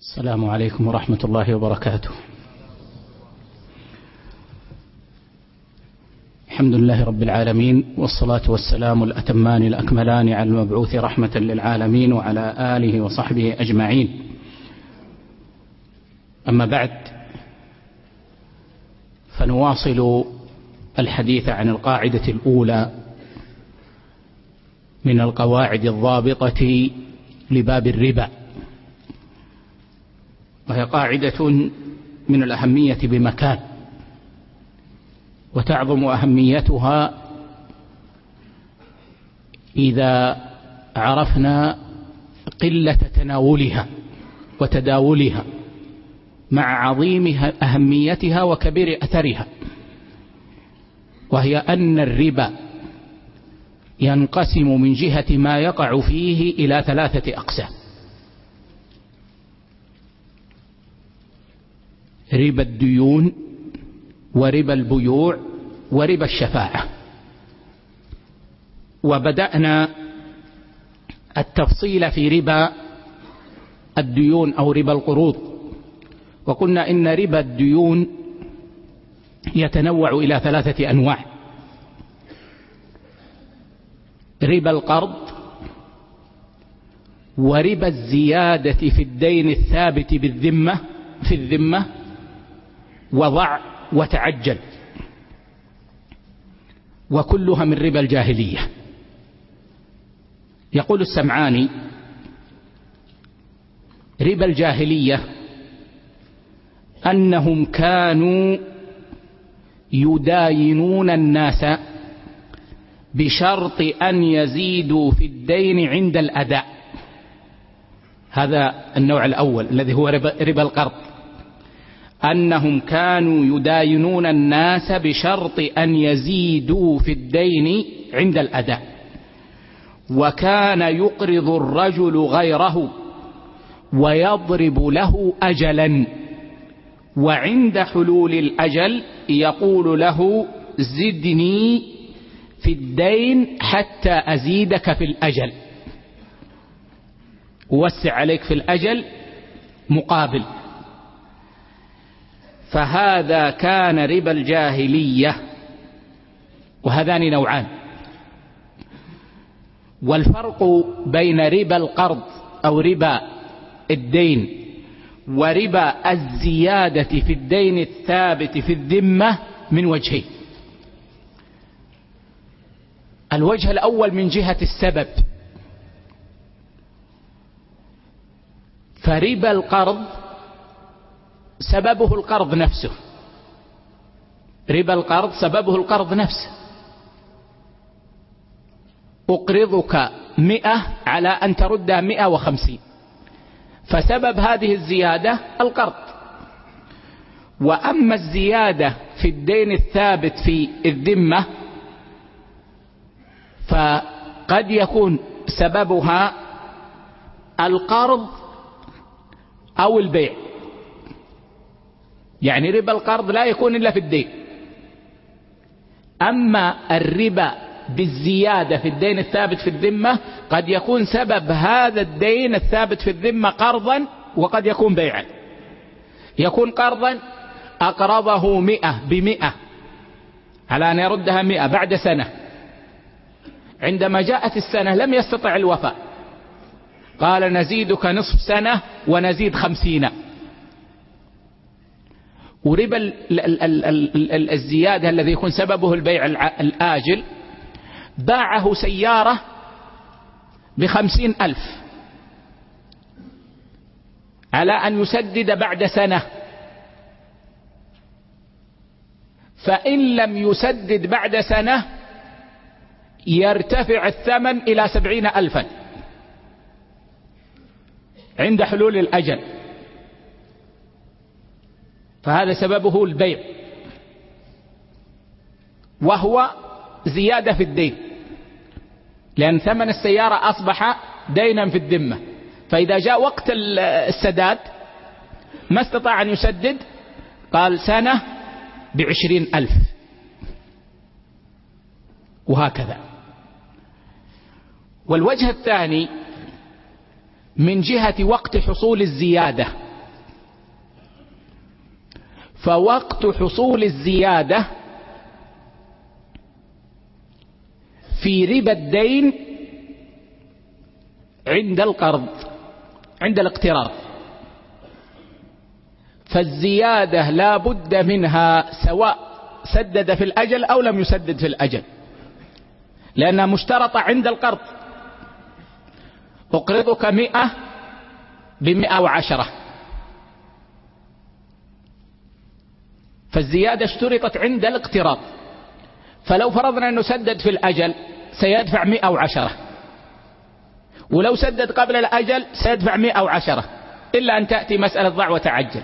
السلام عليكم ورحمة الله وبركاته. الحمد لله رب العالمين والصلاة والسلام الأتمان الأكملان على المبعوث رحمة للعالمين وعلى آله وصحبه أجمعين. أما بعد فنواصل الحديث عن القاعدة الأولى من القواعد الضابطة لباب الربا. وهي قاعدة من الأهمية بمكان وتعظم أهميتها إذا عرفنا قلة تناولها وتداولها مع عظيم أهميتها وكبير أثرها وهي أن الربا ينقسم من جهة ما يقع فيه إلى ثلاثة أقسام. ربا الديون وربا البيوع وربا الشفاعة. وبدأنا التفصيل في ربا الديون أو ربا القروض. وقلنا إن ربا الديون يتنوع إلى ثلاثة أنواع. ربا القرض وربا الزيادة في الدين الثابت بالذمة في الذمة وضع وتعجل. وكلها من ربا الجاهلية. يقول السمعاني ربا الجاهلية أنهم كانوا يداينون الناس بشرط أن يزيدوا في الدين عند الأداء. هذا النوع الأول الذي هو ربا القرض. أنهم كانوا يداينون الناس بشرط أن يزيدوا في الدين عند الأداء. وكان يقرض الرجل غيره ويضرب له أجلا. وعند حلول الأجل يقول له زدني في الدين حتى أزيدك في الأجل. وسع عليك في الأجل مقابل. فهذا كان ربا الجاهلية. وهذان نوعان. والفرق بين ربا القرض أو ربا الدين وربا الزيادة في الدين الثابت في الذمة من وجهين. الوجه الأول من جهة السبب. فربا القرض سببه القرض نفسه. ربا القرض سببه القرض نفسه. أقرضك مئة على أن تردها مئة وخمسين. فسبب هذه الزيادة القرض. وأما الزيادة في الدين الثابت في الذمة فقد يكون سببها القرض أو البيع. يعني ربا القرض لا يكون إلا في الدين. أما الربا بالزيادة في الدين الثابت في الذمة قد يكون سبب هذا الدين الثابت في الذمة قرضا وقد يكون بيعا. يكون قرضا أقرضه مئة بمئة. على أن يردها مئة بعد سنة. عندما جاءت السنة لم يستطع الوفاء. قال نزيدك نصف سنة ونزيد خمسين. وربا الزيادة الذي يكون سببه البيع الآجل باعه سيارة بخمسين ألف على أن يسدد بعد سنة. فإن لم يسدد بعد سنة يرتفع الثمن إلى سبعين ألفا عند حلول الأجل. فهذا سببه البيع. وهو زيادة في الدين. لأن ثمن السيارة أصبح دينا في الذمة. فإذا جاء وقت السداد ما استطاع أن يسدد قال سنة بعشرين ألف. وهكذا. والوجه الثاني من جهة وقت حصول الزيادة. فوقت حصول الزيادة في ربا الدين عند القرض عند الاقتراض. فالزيادة لا بد منها سواء سدد في الأجل أو لم يسدد في الأجل لأنها مشترطة عند القرض. أقرضك مئة بمئة وعشرة. فالزيادة اشترطت عند الاقتراض. فلو فرضنا أنه سدد في الأجل سيدفع مئة وعشرة. ولو سدد قبل الأجل سيدفع مئة وعشرة. إلا أن تأتي مسألة ضع وتعجل.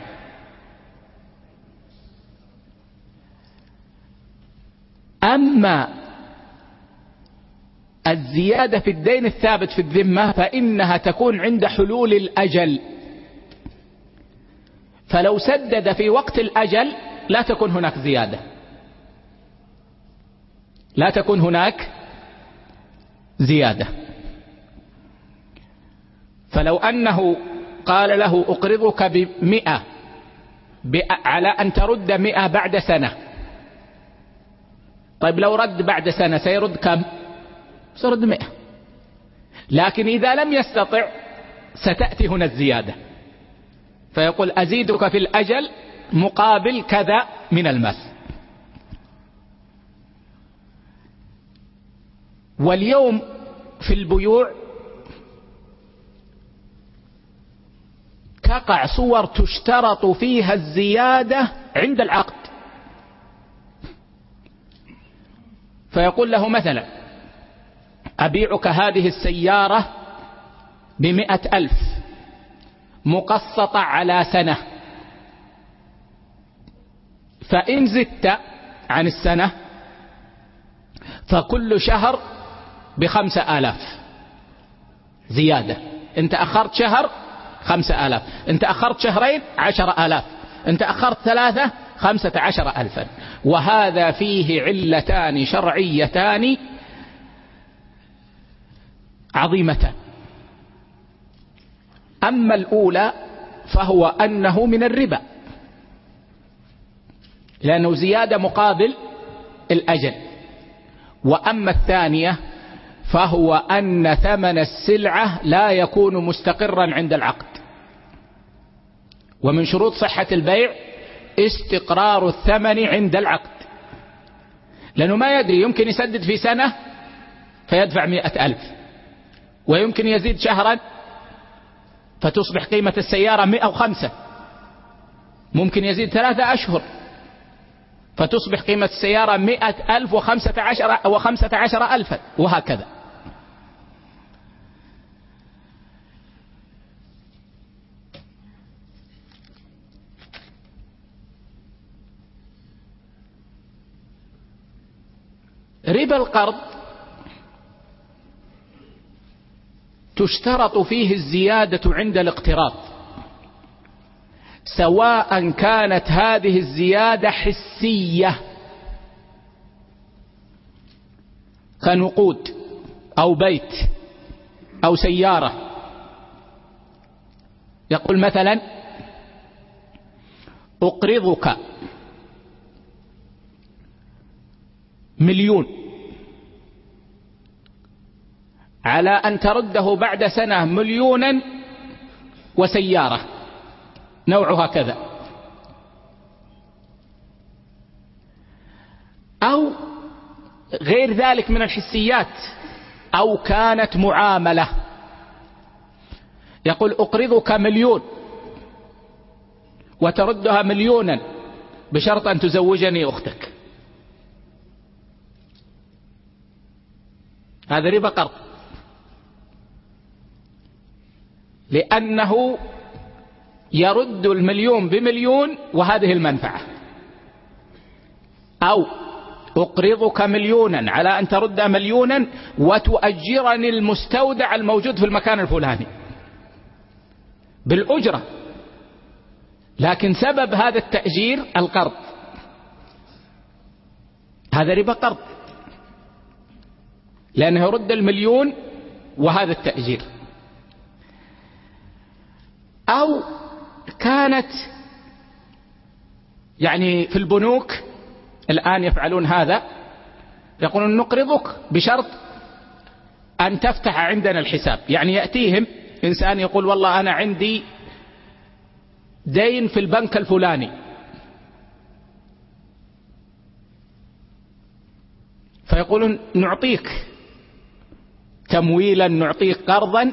أما الزيادة في الدين الثابت في الذمة فإنها تكون عند حلول الأجل. فلو سدد في وقت الأجل لا تكون هناك زيادة. لا تكون هناك زيادة. فلو أنه قال له أقرضك بمئة على أن ترد مئة بعد سنة. طيب لو رد بعد سنة سيرد كم؟ سيرد مئة. لكن إذا لم يستطع ستأتي هنا الزيادة. فيقول أزيدك في الأجل مقابل كذا من المال واليوم في البيوع تقع صور تشترط فيها الزيادة عند العقد. فيقول له مثلا أبيعك هذه السيارة بمئة ألف مقسطة على سنة. فإن زدت عن السنة فكل شهر بخمسة آلاف زيادة. انت أخرت شهر خمسة آلاف. انت أخرت شهرين عشر آلاف. انت أخرت ثلاثة خمسة عشر ألفا. وهذا فيه علتان شرعيتان عظيمتان. أما الأولى فهو أنه من الربا. لأنه زيادة مقابل الأجل. وأما الثانية فهو أن ثمن السلعة لا يكون مستقرا عند العقد. ومن شروط صحة البيع استقرار الثمن عند العقد. لأنه ما يدري يمكن يسدد في سنة فيدفع مئة ألف. ويمكن يزيد شهرا فتصبح قيمة السيارة مئة وخمسة. ممكن يزيد ثلاثة أشهر. فتصبح قيمة السيارة مئة ألف وخمسة عشر, وخمسة عشر ألفا وهكذا. ربا القرض تشترط فيه الزيادة عند الاقتراض. سواء كانت هذه الزيادة حسية. كنقود أو بيت أو سيارة. يقول مثلا أقرضك مليون على أن ترده بعد سنة مليونا وسيارة. نوعها كذا أو غير ذلك من الحسيات أو كانت معاملة. يقول أقرضك مليون وتردها مليونا بشرط أن تزوجني أختك. هذا ربا قرض. لأنه يرد المليون بمليون وهذه المنفعة. أو أقرضك مليونا على أن ترد مليونا وتؤجرني المستودع الموجود في المكان الفلاني. بالأجرة. لكن سبب هذا التأجير القرض. هذا ربا قرض. لأنه يرد المليون وهذا التأجير. أو كانت يعني في البنوك الآن يفعلون هذا يقولون نقرضك بشرط أن تفتح عندنا الحساب. يعني يأتيهم إنسان يقول والله أنا عندي دين في البنك الفلاني. فيقولون نعطيك تمويلا نعطيك قرضا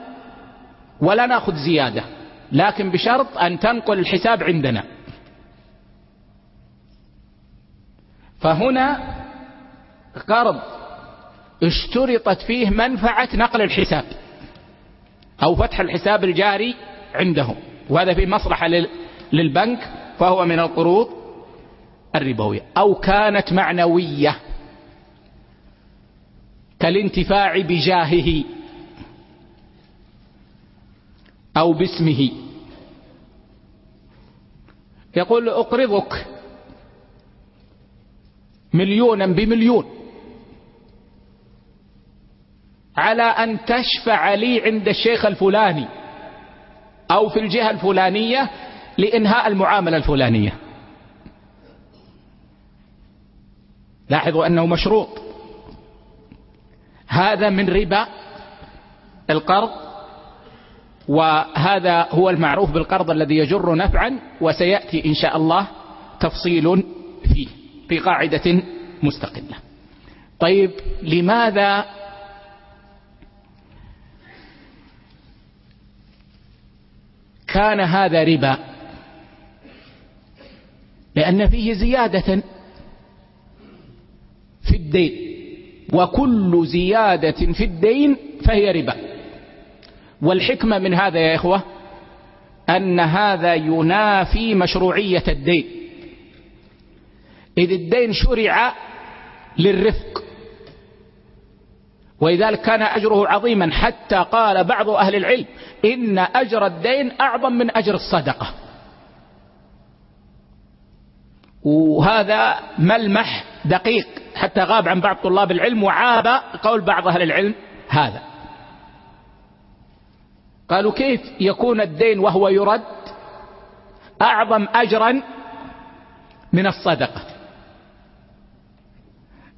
ولا نأخذ زيادة. لكن بشرط أن تنقل الحساب عندنا. فهنا قرض اشترطت فيه منفعة نقل الحساب أو فتح الحساب الجاري عندهم. وهذا فيه مصلحة للبنك فهو من القروض الربوية. أو كانت معنوية كالانتفاع بجاهه. أو باسمه. يقول أقرضك مليونا بمليون. على أن تشفع لي عند الشيخ الفلاني أو في الجهة الفلانية لإنهاء المعاملة الفلانية. لاحظوا أنه مشروط. هذا من ربا القرض وهذا هو المعروف بالقرض الذي يجر نفعا وسيأتي إن شاء الله تفصيل فيه في قاعدة مستقلة. طيب لماذا كان هذا ربا؟ لأن فيه زيادة في الدين وكل زيادة في الدين فهي ربا. والحكمة من هذا يا إخوة أن هذا ينافي مشروعية الدين. إذ الدين شرع للرفق. ولذلك كان أجره عظيما حتى قال بعض أهل العلم إن أجر الدين أعظم من أجر الصدقة. وهذا ملمح دقيق حتى غاب عن بعض طلاب العلم وعاب قول بعض أهل العلم هذا. قالوا كيف يكون الدين وهو يرد أعظم أجرا من الصدقة؟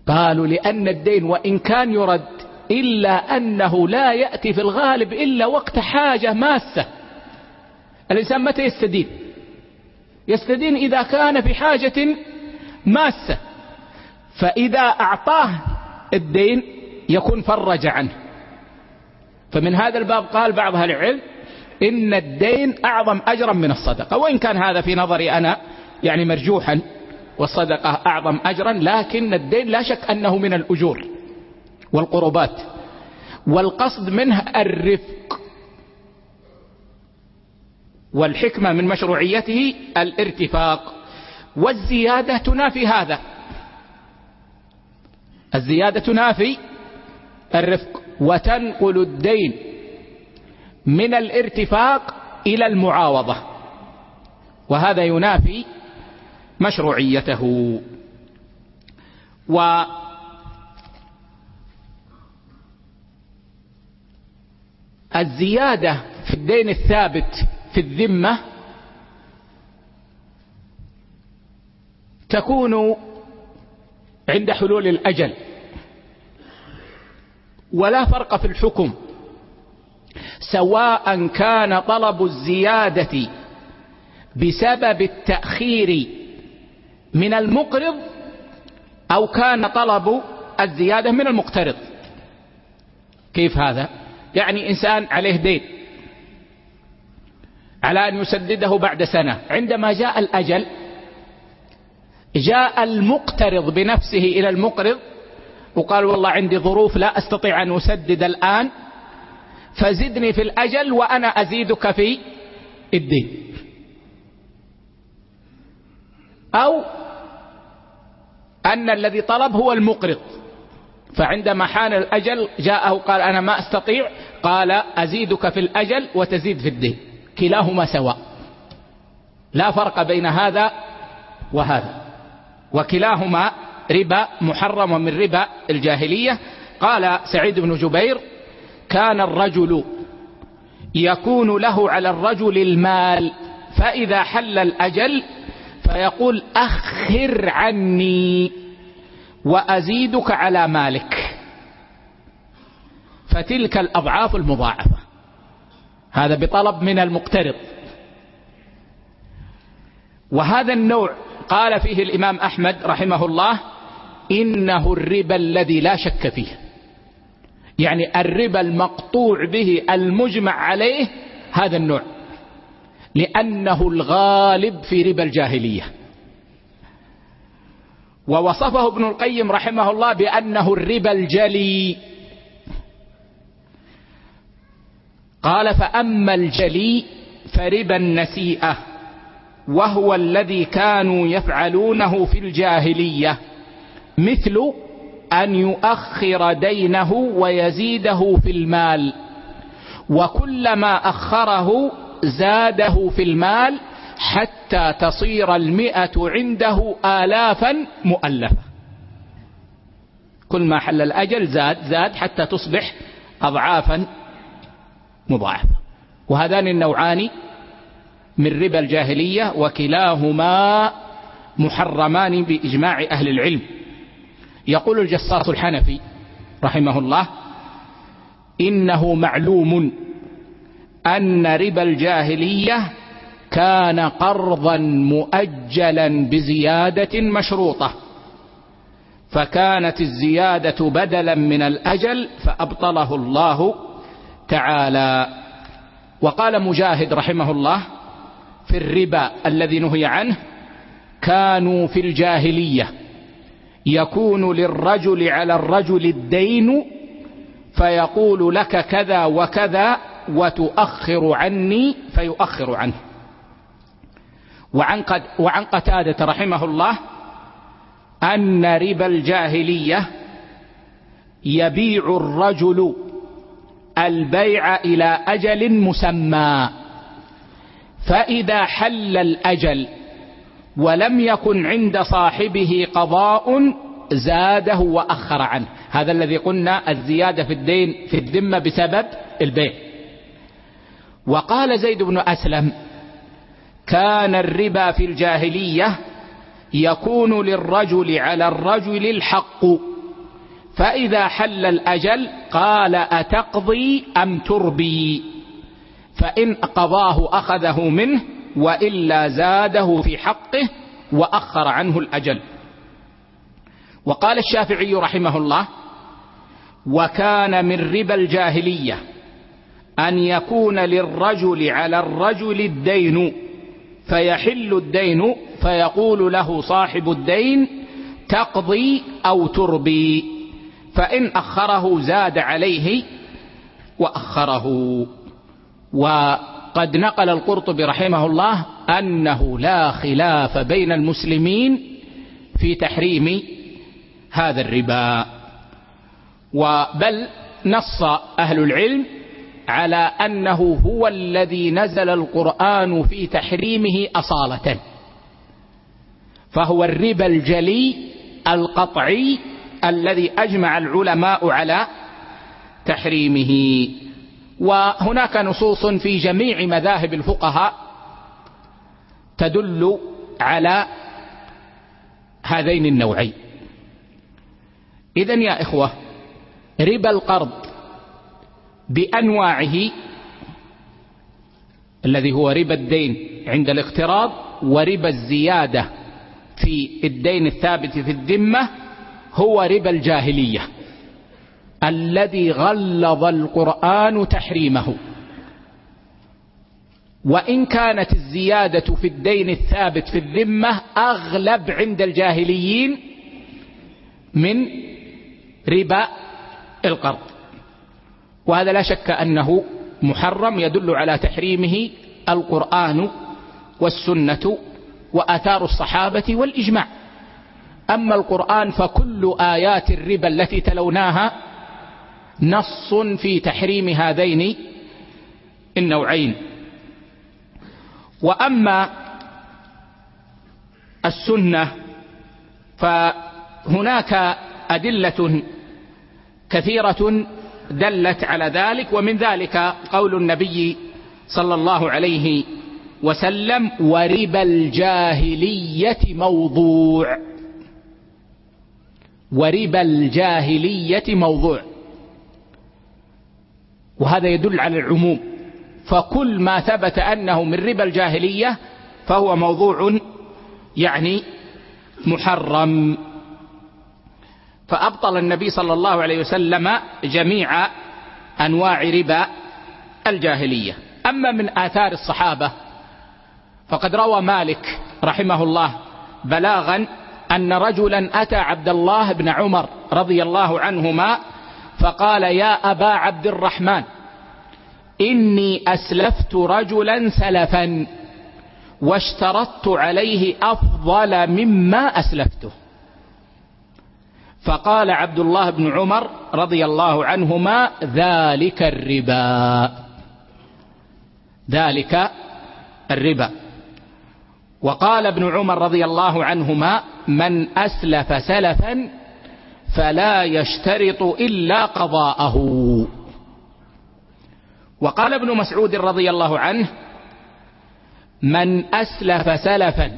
قالوا لأن الدين وإن كان يرد إلا أنه لا يأتي في الغالب إلا وقت حاجة ماسة. الإنسان متى يستدين؟ يستدين إذا كان في حاجة ماسة. فإذا أعطاه الدين يكون فرج عنه. فمن هذا الباب قال بعض أهل العلم إن الدين أعظم أجرا من الصدقة. وإن كان هذا في نظري أنا يعني مرجوحا والصدقة أعظم أجرا لكن الدين لا شك أنه من الأجور والقربات. والقصد منه الرفق والحكمة من مشروعيته الارتفاق. والزيادة تنافي هذا. الزيادة تنافي الرفق. وتنقل الدين من الارتفاق إلى المعاوضة. وهذا ينافي مشروعيته. و الزيادة في الدين الثابت في الذمة تكون عند حلول الأجل. ولا فرق في الحكم. سواء كان طلب الزيادة بسبب التأخير من المقرض أو كان طلب الزيادة من المقترض. كيف هذا؟ يعني إنسان عليه دين على أن يسدده بعد سنة. عندما جاء الأجل جاء المقترض بنفسه إلى المقرض وقال والله عندي ظروف لا أستطيع أن أسدد الآن فزدني في الأجل وأنا أزيدك في الدين. أو أن الذي طلب هو المقرض فعندما حان الأجل جاءه قال أنا ما أستطيع قال أزيدك في الأجل وتزيد في الدين. كلاهما سواء. لا فرق بين هذا وهذا. وكلاهما ربا محرم من ربا الجاهلية. قال سعيد بن جبير كان الرجل يكون له على الرجل المال فإذا حل الأجل فيقول أخر عني وأزيدك على مالك. فتلك الأضعاف المضاعفة. هذا بطلب من المقترض. وهذا النوع قال فيه الإمام أحمد رحمه الله إنه الربا الذي لا شك فيه. يعني الربا المقطوع به المجمع عليه هذا النوع. لأنه الغالب في ربا الجاهلية. ووصفه ابن القيم رحمه الله بأنه الربا الجلي. قال فأما الجلي فربا النسيئة. وهو الذي كانوا يفعلونه في الجاهلية مثل أن يؤخر دينه ويزيده في المال وكلما أخره زاده في المال حتى تصير المئة عنده آلافا مؤلفة. كل ما حل الأجل زاد زاد حتى تصبح أضعافا مضاعفة. وهذان النوعان من ربا الجاهلية وكلاهما محرمان بإجماع أهل العلم. يقول الجصاص الحنفي رحمه الله إنه معلوم أن ربا الجاهلية كان قرضا مؤجلا بزيادة مشروطة فكانت الزيادة بدلا من الأجل فأبطله الله تعالى. وقال مجاهد رحمه الله في الربا الذي نهي عنه كانوا في الجاهلية. يكون للرجل على الرجل الدين فيقول لك كذا وكذا وتؤخر عني فيؤخر عنه. وعن, قد وعن قتادة رحمه الله أن ربا الجاهلية يبيع الرجل البيع إلى أجل مسمى. فإذا حل الأجل ولم يكن عند صاحبه قضاء زاده وأخر عنه. هذا الذي قلنا الزيادة في الدين في الذمة بسبب البيع. وقال زيد بن أسلم كان الربا في الجاهلية يكون للرجل على الرجل الحق. فإذا حل الأجل قال أتقضي أم تربي؟ فإن قضاه أخذه منه وإلا زاده في حقه وأخر عنه الأجل. وقال الشافعي رحمه الله وكان من ربا الجاهلية أن يكون للرجل على الرجل الدين فيحل الدين فيقول له صاحب الدين تقضي أو تربي. فإن أخره زاد عليه وأخره. وقد نقل القرطبي رحمه الله أنه لا خلاف بين المسلمين في تحريم هذا الربا. وبل نص أهل العلم على أنه هو الذي نزل القرآن في تحريمه أصالة. فهو الربا الجلي القطعي الذي أجمع العلماء على تحريمه. وهناك نصوص في جميع مذاهب الفقهاء تدل على هذين النوعين. إذا يا إخوة ربا القرض بأنواعه الذي هو ربا الدين عند الاقتراض وربا الزيادة في الدين الثابت في الذمة هو ربا الجاهلية. الذي غلظ القرآن تحريمه. وإن كانت الزيادة في الدين الثابت في الذمة أغلب عند الجاهليين من ربا القرض. وهذا لا شك أنه محرم يدل على تحريمه القرآن والسنة وآثار الصحابة والإجماع. أما القرآن فكل آيات الربا التي تلوناها نص في تحريم هذين النوعين. وأما السنة فهناك أدلة كثيرة دلت على ذلك ومن ذلك قول النبي صلى الله عليه وسلم وربا الجاهلية موضوع. وربا الجاهلية موضوع. وهذا يدل على العموم. فكل ما ثبت أنه من ربا الجاهلية فهو موضوع يعني محرم. فأبطل النبي صلى الله عليه وسلم جميع أنواع ربا الجاهلية. أما من آثار الصحابة فقد روى مالك رحمه الله بلاغا أن رجلا أتى عبد الله بن عمر رضي الله عنهما فقال يا أبا عبد الرحمن إني أسلفت رجلا سلفا واشترطت عليه أفضل مما أسلفته. فقال عبد الله بن عمر رضي الله عنهما ذلك الربا. ذلك الربا. وقال ابن عمر رضي الله عنهما من أسلف سلفا فلا يشترط إلا قضاءه. وقال ابن مسعود رضي الله عنه من أسلف سلفا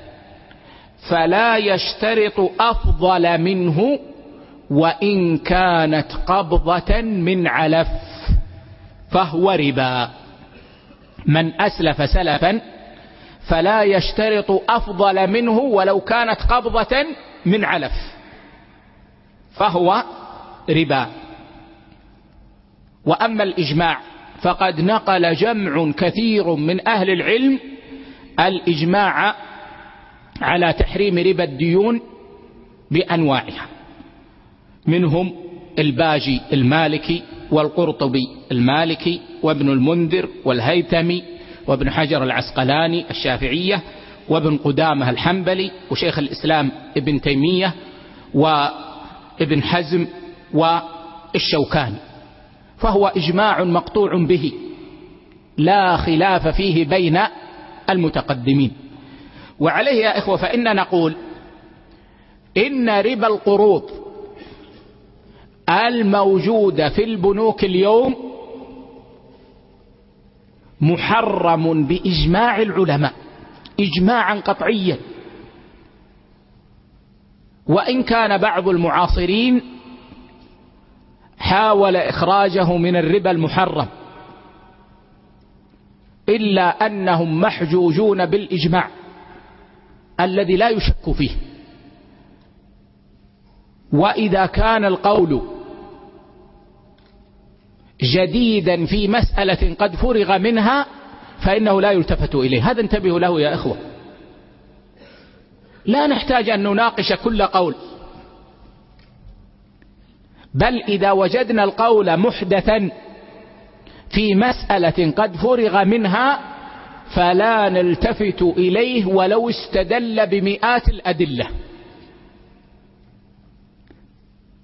فلا يشترط أفضل منه وإن كانت قبضة من علف فهو ربا. من أسلف سلفا فلا يشترط أفضل منه ولو كانت قبضة من علف. فهو ربا. وأما الإجماع فقد نقل جمع كثير من أهل العلم الإجماع على تحريم ربا الديون بأنواعها. منهم الباجي المالكي والقرطبي المالكي وابن المنذر والهيثمي وابن حجر العسقلاني الشافعية وابن قدامة الحنبلي وشيخ الإسلام ابن تيمية وابن حزم والشوكاني فهو إجماع مقطوع به لا خلاف فيه بين المتقدمين. وعليه يا إخوة فإن نقول إن ربا القروض الموجودة في البنوك اليوم محرم بإجماع العلماء إجماعا قطعيا. وإن كان بعض المعاصرين حاول إخراجه من الربا المحرم إلا أنهم محجوجون بالإجماع الذي لا يشك فيه. وإذا كان القول جديدا في مسألة قد فرغ منها فإنه لا يلتفت إليه. هذا انتبهوا له يا إخوة. لا نحتاج أن نناقش كل قول. بل إذا وجدنا القول محدثا في مسألة قد فرغ منها فلا نلتفت إليه ولو استدل بمئات الأدلة.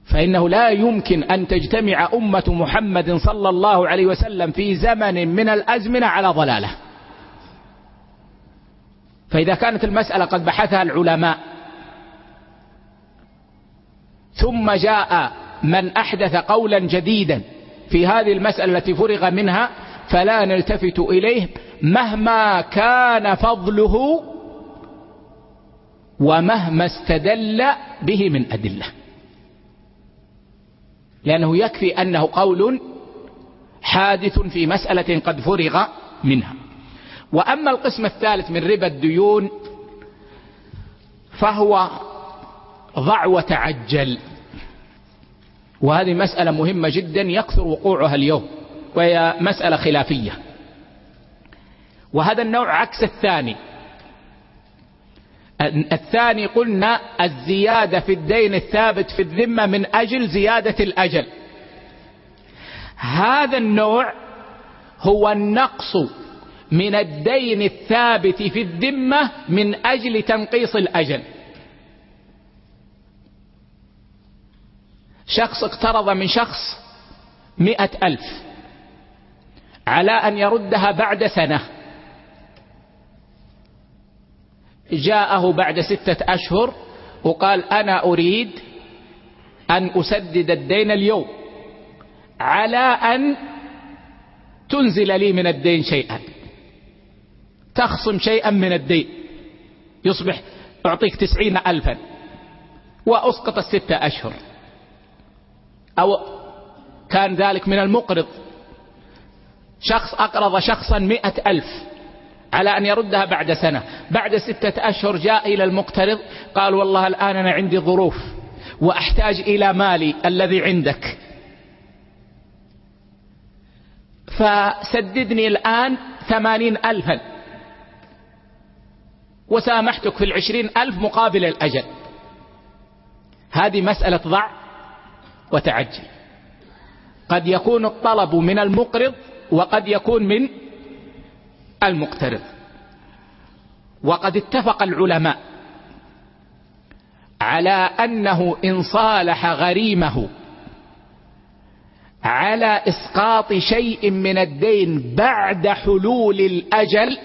فإنه لا يمكن أن تجتمع أمة محمد صلى الله عليه وسلم في زمن من الأزمنة على ضلالة. فإذا كانت المسألة قد بحثها العلماء ثم جاء من أحدث قولا جديدا في هذه المسألة التي فرغ منها فلا نلتفت إليه مهما كان فضله ومهما استدل به من أدلة. لأنه يكفي أنه قول حادث في مسألة قد فرغ منها. وأما القسم الثالث من ربا الديون فهو ضع وتعجل وهذه مسألة مهمة جدا يكثر وقوعها اليوم وهي مسألة خلافية. وهذا النوع عكس الثاني. الثاني قلنا الزيادة في الدين الثابت في الذمة من أجل زيادة الأجل. هذا النوع هو النقص من الدين الثابت في الذمة من أجل تنقيص الأجل. شخص اقترض من شخص مئة ألف على أن يردها بعد سنة. جاءه بعد ستة أشهر وقال أنا أريد أن أسدد الدين اليوم على أن تنزل لي من الدين شيئا. تخصم شيئا من الدين. يصبح أعطيك تسعين ألفا وأسقط الستة أشهر. أو كان ذلك من المقرض. شخص أقرض شخصا مئة ألف على أن يردها بعد سنة. بعد ستة أشهر جاء إلى المقترض قال والله الآن أنا عندي ظروف وأحتاج إلى مالي الذي عندك. فسددني الآن ثمانين ألفا. وسامحتك في العشرين ألف مقابل الأجل. هذه مسألة ضع وتعجل. قد يكون الطلب من المقرض وقد يكون من المقترض. وقد اتفق العلماء على أنه إن صالح غريمه على إسقاط شيء من الدين بعد حلول الأجل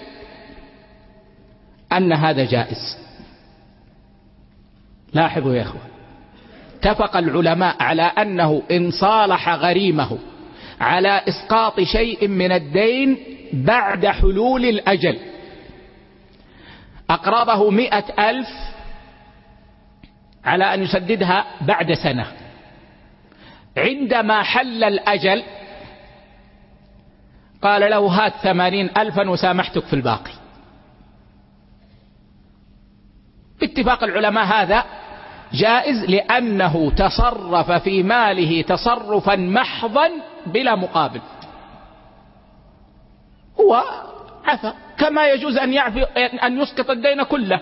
أن هذا جائز. لاحظوا يا أخوة. اتفق العلماء على أنه إن صالح غريمه على إسقاط شيء من الدين بعد حلول الأجل. أقرضه مئة ألف على أن يسددها بعد سنة. عندما حل الأجل قال له هات ثمانين ألفا وسامحتك في الباقي. باتفاق العلماء هذا جائز لأنه تصرف في ماله تصرفا محضا بلا مقابل. هو عفى كما يجوز أن يعفي أن يسقط الدين كله.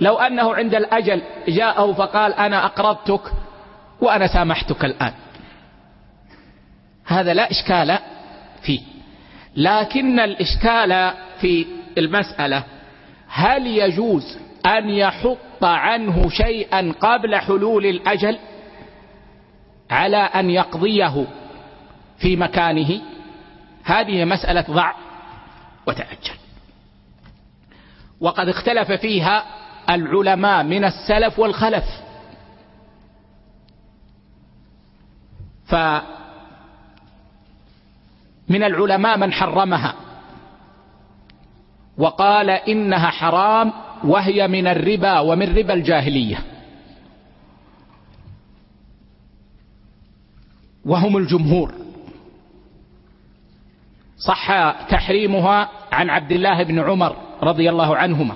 لو أنه عند الأجل جاءه فقال أنا أقرضتك وأنا سامحتك الآن. هذا لا إشكال فيه. لكن الإشكال في المسألة هل يجوز أن يحط عنه شيئا قبل حلول الأجل على أن يقضيه في مكانه؟ هذه مسألة ضع وتأجل. وقد اختلف فيها العلماء من السلف والخلف. فمن العلماء من حرمها. وقال إنها حرام وهي من الربا ومن ربا الجاهلية. وهم الجمهور. صح تحريمها عن عبد الله بن عمر رضي الله عنهما.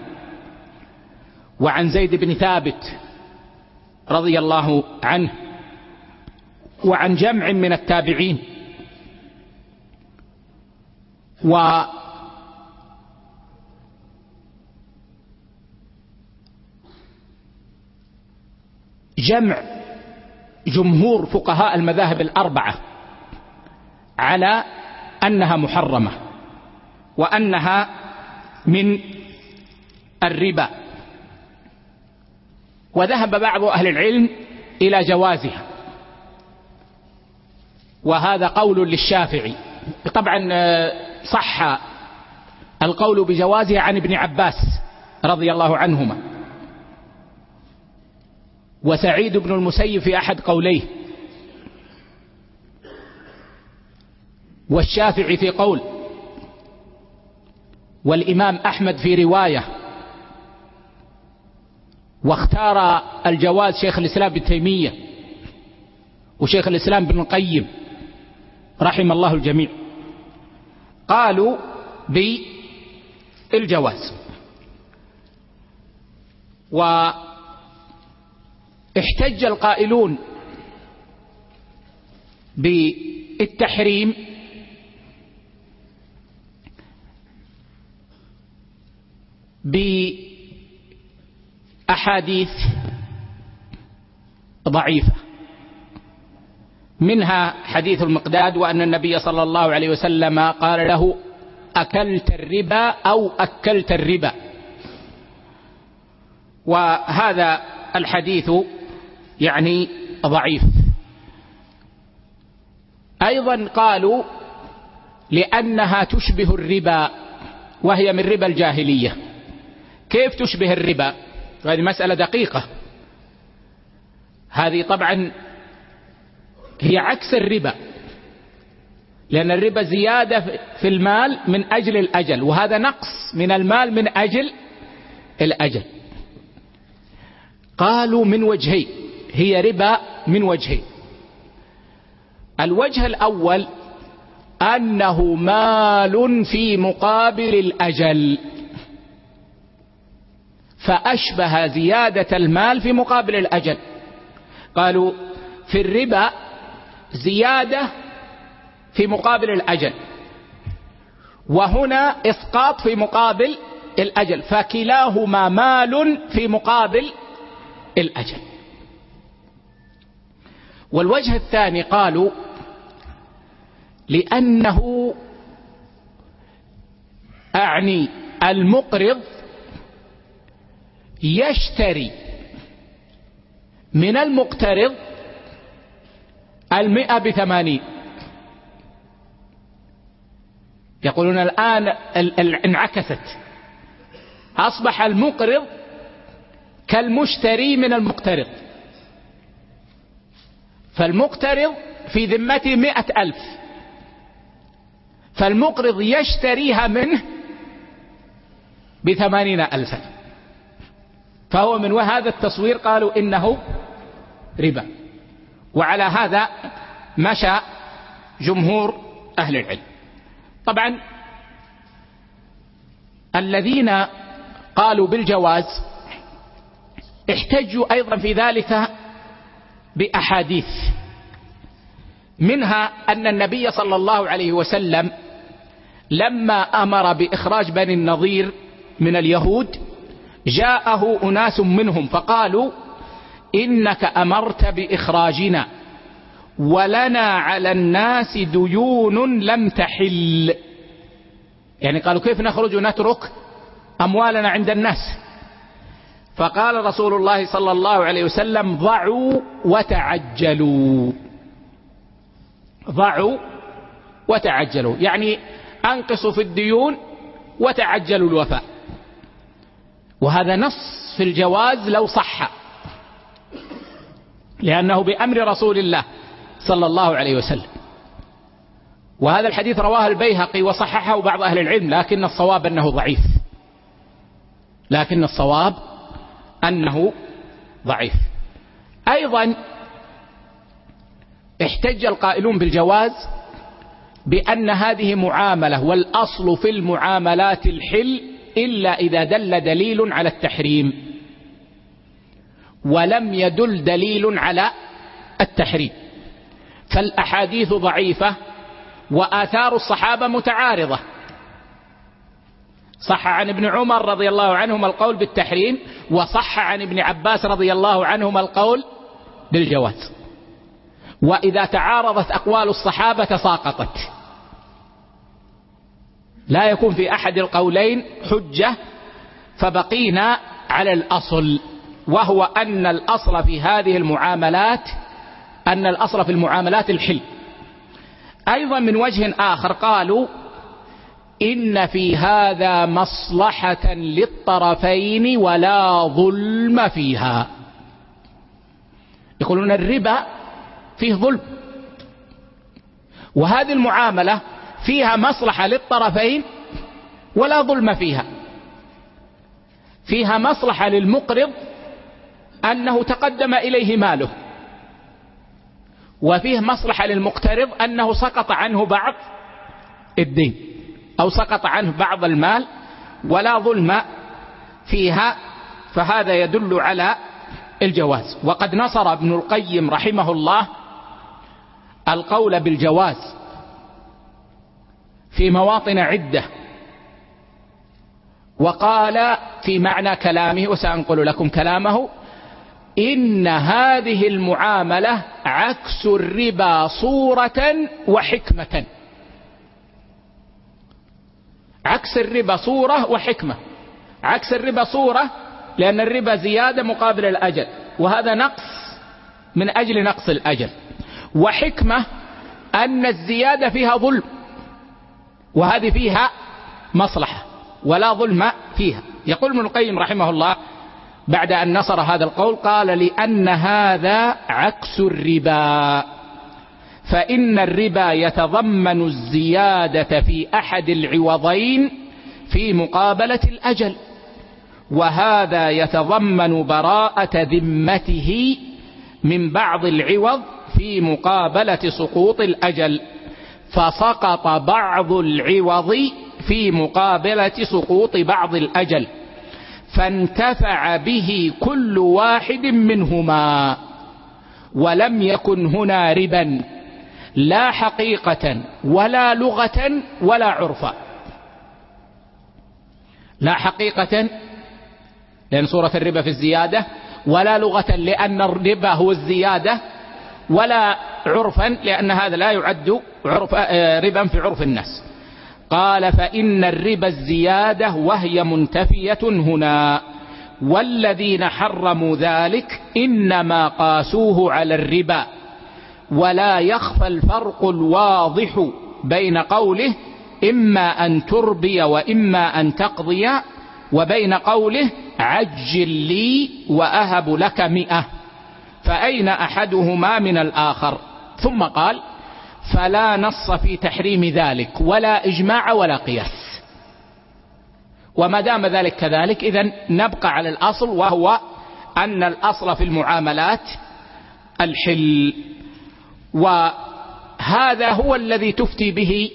وعن زيد بن ثابت رضي الله عنه. وعن جمع من التابعين. و جمع جمهور فقهاء المذاهب الأربعة على أنها محرمة وأنها من الربا. وذهب بعض أهل العلم إلى جوازها. وهذا قول للشافعي. طبعا آه، صح القول بجوازها عن ابن عباس رضي الله عنهما. وسعيد بن المسيب في أحد قوليه. والشافعي في قول والإمام أحمد في رواية واختار الجواز شيخ الإسلام ابن تيمية وشيخ الإسلام ابن القيم رحم الله الجميع. قالوا بالجواز. واحتج القائلون بالتحريم بأحاديث ضعيفة. منها حديث المقداد وأن النبي صلى الله عليه وسلم قال له أكلت الربا أو أكلت الربا. وهذا الحديث يعني ضعيف. أيضا قالوا لأنها تشبه الربا وهي من ربا الجاهلية. كيف تشبه الربا؟ هذه مسألة دقيقة. هذه طبعا هي عكس الربا لأن الربا زيادة في المال من أجل الأجل وهذا نقص من المال من أجل الأجل. قالوا من وجهين. هي ربا من وجهين الوجه الأول أنه مال في مقابل الأجل. فأشبه زيادة المال في مقابل الأجل. قالوا في الربا زيادة في مقابل الأجل. وهنا إسقاط في مقابل الأجل. فكلاهما مال في مقابل الأجل. والوجه الثاني قالوا لأنه أعني المقرض يشتري من المقترض المئة بثمانين. يقولون الآن انعكست. أصبح المقرض كالمشتري من المقترض. فالمقترض في ذمته مئة ألف. فالمقرض يشتريها منه بثمانين ألفا. فهو من وهذا التصوير قالوا إنه ربا. وعلى هذا مشى جمهور أهل العلم. طبعا الذين قالوا بالجواز احتجوا أيضا في ذلك بأحاديث. منها أن النبي صلى الله عليه وسلم لما أمر بإخراج بني النظير من اليهود جاءه أناس منهم فقالوا إنك أمرت بإخراجنا ولنا على الناس ديون لم تحل. يعني قالوا كيف نخرج ونترك أموالنا عند الناس؟ فقال رسول الله صلى الله عليه وسلم ضعوا وتعجلوا. ضعوا وتعجلوا. يعني أنقصوا في الديون وتعجلوا الوفاء. وهذا نص في الجواز لو صح. لأنه بأمر رسول الله صلى الله عليه وسلم. وهذا الحديث رواه البيهقي وصححه بعض أهل العلم لكن الصواب أنه ضعيف. لكن الصواب أنه ضعيف. أيضا احتج القائلون بالجواز بأن هذه معاملة والأصل في المعاملات الحل إلا إذا دل دليل على التحريم ولم يدل دليل على التحريم. فالأحاديث ضعيفة وآثار الصحابة متعارضة. صح عن ابن عمر رضي الله عنهما القول بالتحريم وصح عن ابن عباس رضي الله عنهما القول بالجواز. وإذا تعارضت أقوال الصحابة تساقطت لا يكون في أحد القولين حجة فبقينا على الأصل وهو أن الأصل في هذه المعاملات أن الأصل في المعاملات الحل. أيضا من وجه آخر قالوا إن في هذا مصلحة للطرفين ولا ظلم فيها. يقولون الربا فيه ظلم. وهذه المعاملة فيها مصلحة للطرفين ولا ظلم فيها. فيها مصلحة للمقرض أنه تقدم إليه ماله. وفيه مصلحة للمقترض أنه سقط عنه بعض الدين. أو سقط عنه بعض المال ولا ظلم فيها فهذا يدل على الجواز. وقد نصر ابن القيم رحمه الله القول بالجواز في مواطن عدة وقال في معنى كلامه وسأنقل لكم كلامه إن هذه المعاملة عكس الربا صورة وحكمة. عكس الربا صورة وحكمة. عكس الربا صورة لأن الربا زيادة مقابل الأجل. وهذا نقص من أجل نقص الأجل. وحكمة أن الزيادة فيها ظلم. وهذه فيها مصلحة ولا ظلم فيها. يقول ابن القيم رحمه الله بعد أن نصر هذا القول قال لأن هذا عكس الربا. فإن الربا يتضمن الزيادة في أحد العوضين في مقابلة الأجل وهذا يتضمن براءة ذمته من بعض العوض في مقابلة سقوط الأجل فسقط بعض العوض في مقابلة سقوط بعض الأجل فانتفع به كل واحد منهما ولم يكن هنا ربا. لا حقيقة ولا لغة ولا عرفا. لا حقيقة لأن صورة الربا في الزيادة ولا لغة لأن الربا هو الزيادة ولا عرفا لأن هذا لا يعد عرف آه، ربا في عرف الناس. قال فإن الربا الزيادة وهي منتفية هنا. والذين حرموا ذلك إنما قاسوه على الربا. ولا يخفى الفرق الواضح بين قوله إما أن تربي وإما أن تقضي وبين قوله عجل لي وأهب لك مئة. فأين أحدهما من الآخر؟ ثم قال فلا نص في تحريم ذلك ولا إجماع ولا قياس. وما دام ذلك كذلك إذا نبقى على الأصل وهو أن الأصل في المعاملات الحل. وهذا هو الذي تفتي به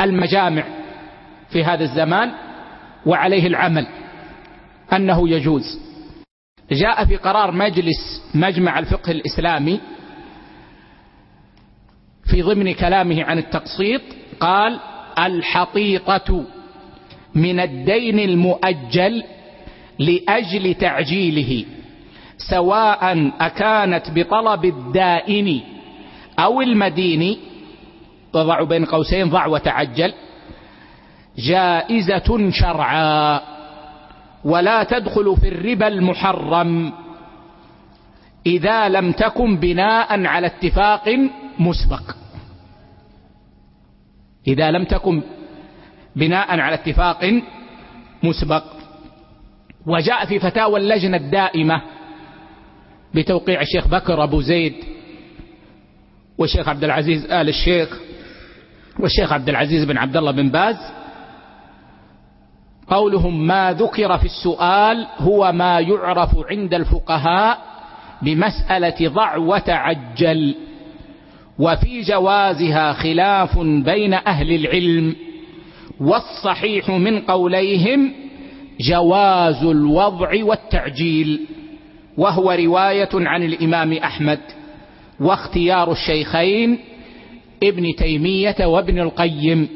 المجامع في هذا الزمان وعليه العمل أنه يجوز. جاء في قرار مجلس مجمع الفقه الإسلامي في ضمن كلامه عن التقسيط قال الحطيطة من الدين المؤجل لأجل تعجيله سواء أكانت بطلب الدائن أو المدين وضع بين قوسين ضع وتعجل. جائزة شرعا. ولا تدخل في الربا المحرم. إذا لم تكن بناء على اتفاق مسبق. إذا لم تكن بناء على اتفاق مسبق. وجاء في فتاوى اللجنة الدائمة بتوقيع الشيخ بكر أبو زيد. والشيخ عبد العزيز آل الشيخ والشيخ عبد العزيز بن عبد الله بن باز. قولهم ما ذكر في السؤال هو ما يعرف عند الفقهاء بمسألة ضع وتعجل وفي جوازها خلاف بين أهل العلم والصحيح من قوليهم جواز الوضع والتعجيل وهو رواية عن الإمام أحمد. واختيار الشيخين ابن تيمية وابن القيم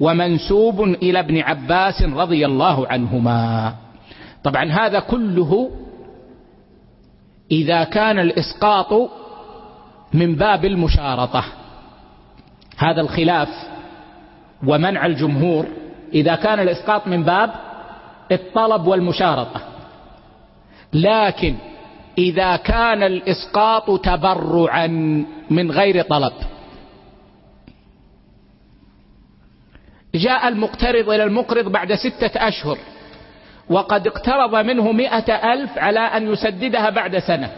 ومنسوب إلى ابن عباس رضي الله عنهما. طبعا هذا كله إذا كان الإسقاط من باب المشارطة. هذا الخلاف ومنع الجمهور. إذا كان الإسقاط من باب الطلب والمشارطة. لكن إذا كان الإسقاط تبرعا من غير طلب. جاء المقترض إلى المقرض بعد ستة أشهر وقد اقترض منه مئة ألف على أن يسددها بعد سنة.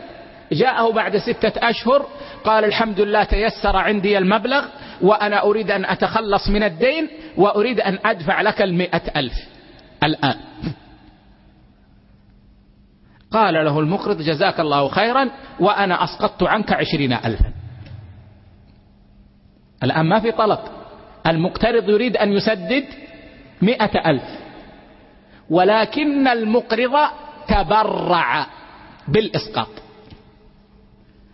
جاءه بعد ستة أشهر قال الحمد لله تيسر عندي المبلغ وأنا أريد أن أتخلص من الدين وأريد أن أدفع لك المئة ألف. الآن. قال له المقرض جزاك الله خيرا وأنا أسقطت عنك عشرين ألفا. الآن ما في طلب. المقترض يريد أن يسدد مئة ألف. ولكن المقرض تبرع بالإسقاط.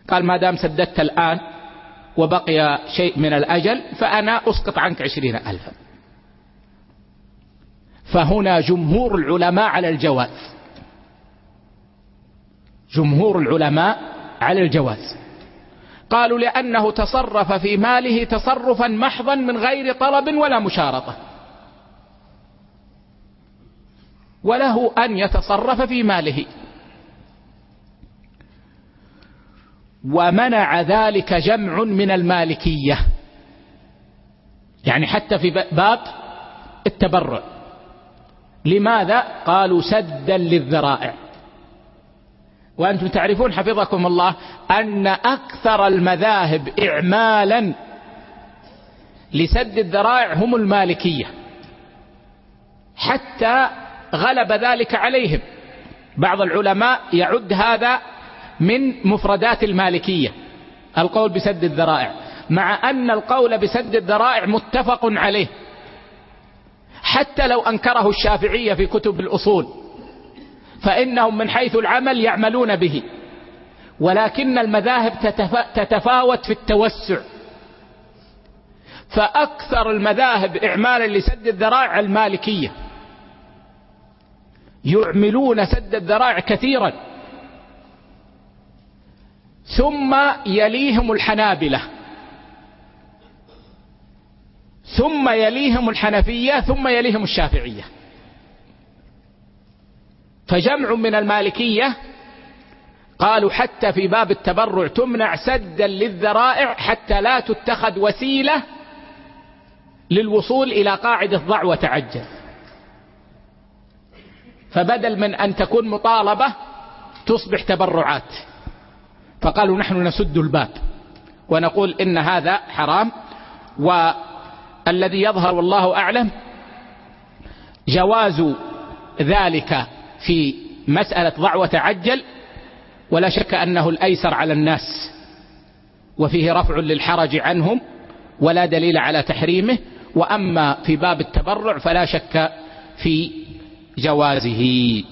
قال ما دام سددت الآن وبقي شيء من الأجل فأنا أسقط عنك عشرين ألفا. فهنا جمهور العلماء على الجواز. جمهور العلماء على الجواز. قالوا لأنه تصرف في ماله تصرفا محضا من غير طلب ولا مشارطة. وله أن يتصرف في ماله. ومنع ذلك جمع من المالكية. يعني حتى في باب التبرع. لماذا؟ قالوا سدا للذرائع. وأنتم تعرفون حفظكم الله أن أكثر المذاهب إعمالا لسد الذرائع هم المالكية حتى غلب ذلك عليهم. بعض العلماء يعد هذا من مفردات المالكية القول بسد الذرائع مع أن القول بسد الذرائع متفق عليه. حتى لو أنكره الشافعية في كتب الأصول فإنهم من حيث العمل يعملون به. ولكن المذاهب تتفاوت في التوسع. فأكثر المذاهب إعمالا لسد الذرائع المالكية. يعملون سد الذرائع كثيرا. ثم يليهم الحنابلة. ثم يليهم الحنفية ثم يليهم الشافعية. فجمع من المالكية قالوا حتى في باب التبرع تمنع سدا للذرائع حتى لا تتخذ وسيلة للوصول إلى قاعدة ضع وتعجل. فبدل من أن تكون مطالبة تصبح تبرعات. فقالوا نحن نسد الباب ونقول إن هذا حرام والذي يظهر والله أعلم جواز ذلك في مسألة ضع وتعجل ولا شك أنه الأيسر على الناس وفيه رفع للحرج عنهم ولا دليل على تحريمه وأما في باب التبرع فلا شك في جوازه.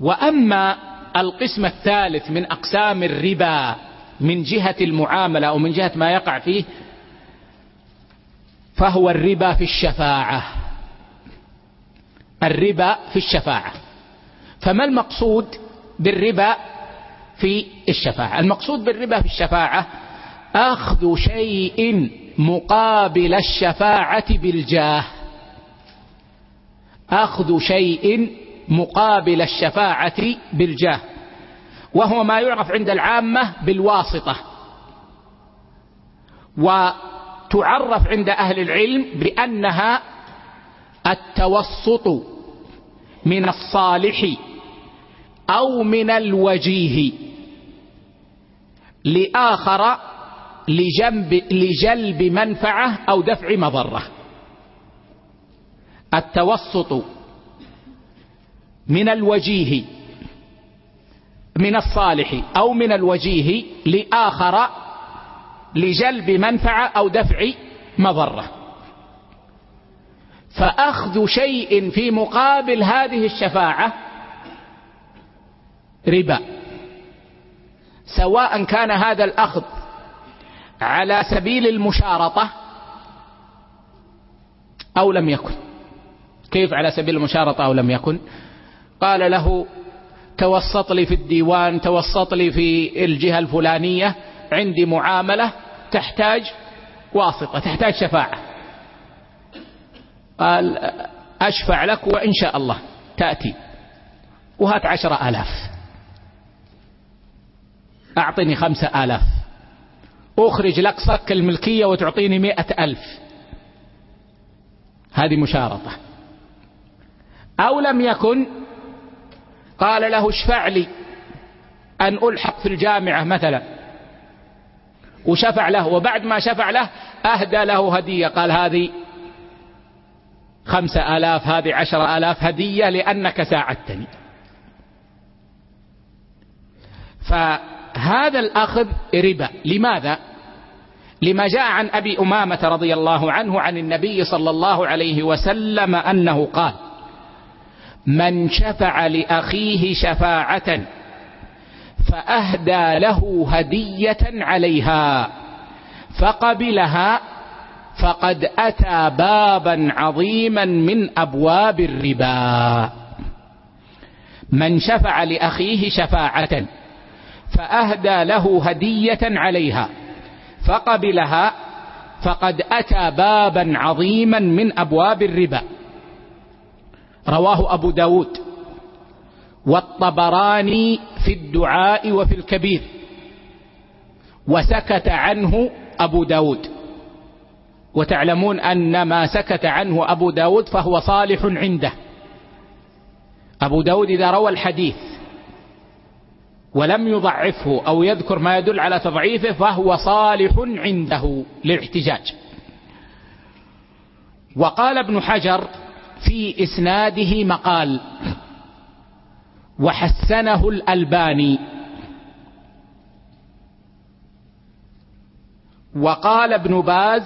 وأما القسم الثالث من أقسام الربا من جهة المعاملة أو من جهة ما يقع فيه فهو الربا في الشفاعة. الربا في الشفاعة. فما المقصود بالربا في الشفاعة؟ المقصود بالربا في الشفاعة أخذ شيء مقابل الشفاعة بالجاه. أخذ شيء مقابل الشفاعة بالجاه. وهو ما يعرف عند العامة بالواسطة. وتعرف عند أهل العلم بأنها التوسط من الصالح أو من الوجيه لآخر لجنب لجلب منفعة أو دفع مضرة. التوسط من الوجيه من الصالح أو من الوجيه لآخر لجلب منفعة أو دفع مضرة. فأخذ شيء في مقابل هذه الشفاعة ربا. سواء كان هذا الأخذ على سبيل المشارطة أو لم يكن. كيف على سبيل المشارطة أو لم يكن؟ قال له توسط لي في الديوان توسط لي في الجهة الفلانية عندي معاملة تحتاج واسطة تحتاج شفاعة. قال أشفع لك وإن شاء الله. تأتي. وهات عشرة آلاف. أعطني خمسة آلاف. أخرج لك صك الملكية وتعطيني مئة ألف. هذه مشارطة. أو لم يكن قال له اشفع لي. أن ألحق في الجامعة مثلا. وشفع له. وبعد ما شفع له أهدى له هدية. قال هذه خمسة آلاف هذه عشر آلاف هدية لأنك ساعدتني. فهذا الأخذ ربا. لماذا؟ لما جاء عن أبي أمامة رضي الله عنه عن النبي صلى الله عليه وسلم أنه قال من شفع لأخيه شفاعة فأهدى له هدية عليها فقبلها فقد أتى بابا عظيما من أبواب الربا. من شفع لأخيه شفاعة فأهدى له هدية عليها فقبلها فقد أتى بابا عظيما من أبواب الربا. رواه أبو داود والطبراني في الدعاء وفي الكبير وسكت عنه أبو داود. وتعلمون أن ما سكت عنه أبو داود فهو صالح عنده. أبو داود إذا روى الحديث ولم يضعفه أو يذكر ما يدل على تضعيفه فهو صالح عنده للاحتجاج. وقال ابن حجر في إسناده مقال وحسنه الألباني وقال ابن باز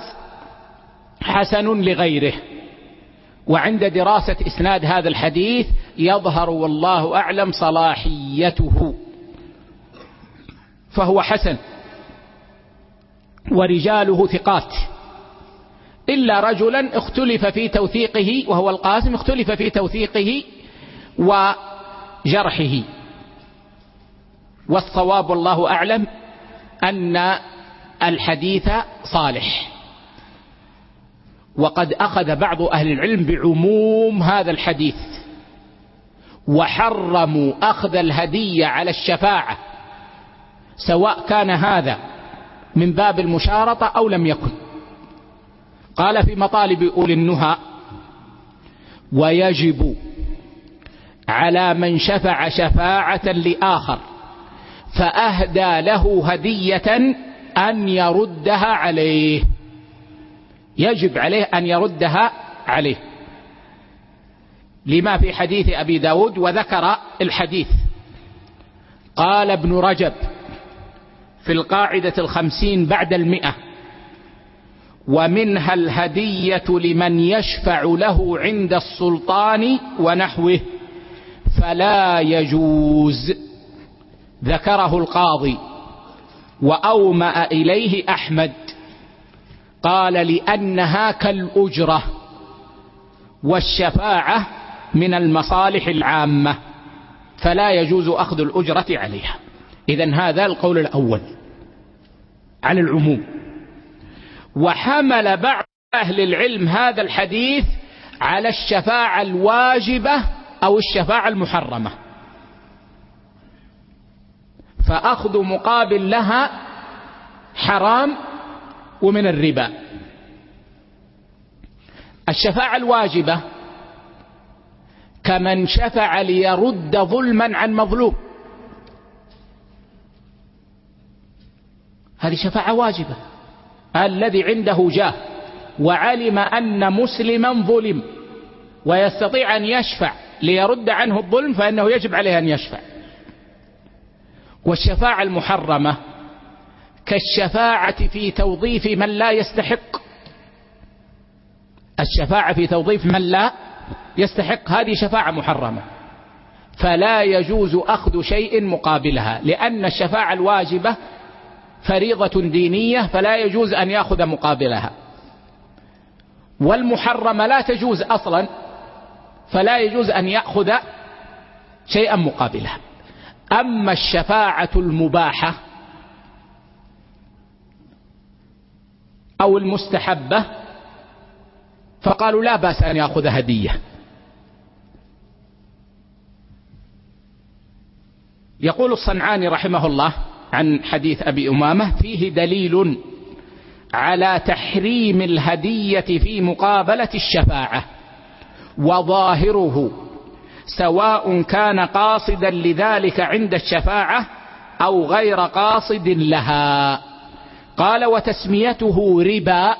حسن لغيره. وعند دراسة إسناد هذا الحديث يظهر والله أعلم صلاحيته. فهو حسن. ورجاله ثقات. إلا رجلا اختلف في توثيقه وهو القاسم اختلف في توثيقه وجرحه. والصواب والله أعلم أن الحديث صالح. وقد أخذ بعض أهل العلم بعموم هذا الحديث وحرموا أخذ الهدية على الشفاعة سواء كان هذا من باب المشارطة أو لم يكن. قال في مطالب أولي النهى ويجب على من شفع شفاعة لآخر فأهدى له هدية أن يردها عليه. يجب عليه أن يردها عليه. لما في حديث أبي داود وذكر الحديث. قال ابن رجب في القاعدة الخمسين بعد المئة ومنها الهدية لمن يشفع له عند السلطان ونحوه فلا يجوز. ذكره القاضي. وأومأ إليه أحمد. قال لأنها كالأجرة والشفاعة من المصالح العامة فلا يجوز أخذ الأجرة عليها. إذا هذا القول الأول على العموم. وحمل بعض أهل العلم هذا الحديث على الشفاعة الواجبة أو الشفاعة المحرمة. فأخذ مقابل لها حرام ومن الربا. الشفاعة الواجبة كمن شفع ليرد ظلما عن مظلوم. هذه شفاعة واجبة. الذي عنده جاه وعلم أن مسلما ظلم ويستطيع أن يشفع ليرد عنه الظلم فإنه يجب عليه أن يشفع. والشفاعة المحرمة كالشفاعة في توظيف من لا يستحق. الشفاعة في توظيف من لا يستحق هذه شفاعة محرمة. فلا يجوز أخذ شيء مقابلها لأن الشفاعة الواجبة فريضة دينية فلا يجوز أن يأخذ مقابلها. والمحرمة لا تجوز أصلا فلا يجوز أن يأخذ شيئا مقابلها. أما الشفاعة المباحة أو المستحبة فقالوا لا بأس أن يأخذ هدية. يقول الصنعاني رحمه الله عن حديث أبي أمامة فيه دليل على تحريم الهدية في مقابلة الشفاعة وظاهره سواء كان قاصدا لذلك عند الشفاعة أو غير قاصد لها. قال وتسميته ربا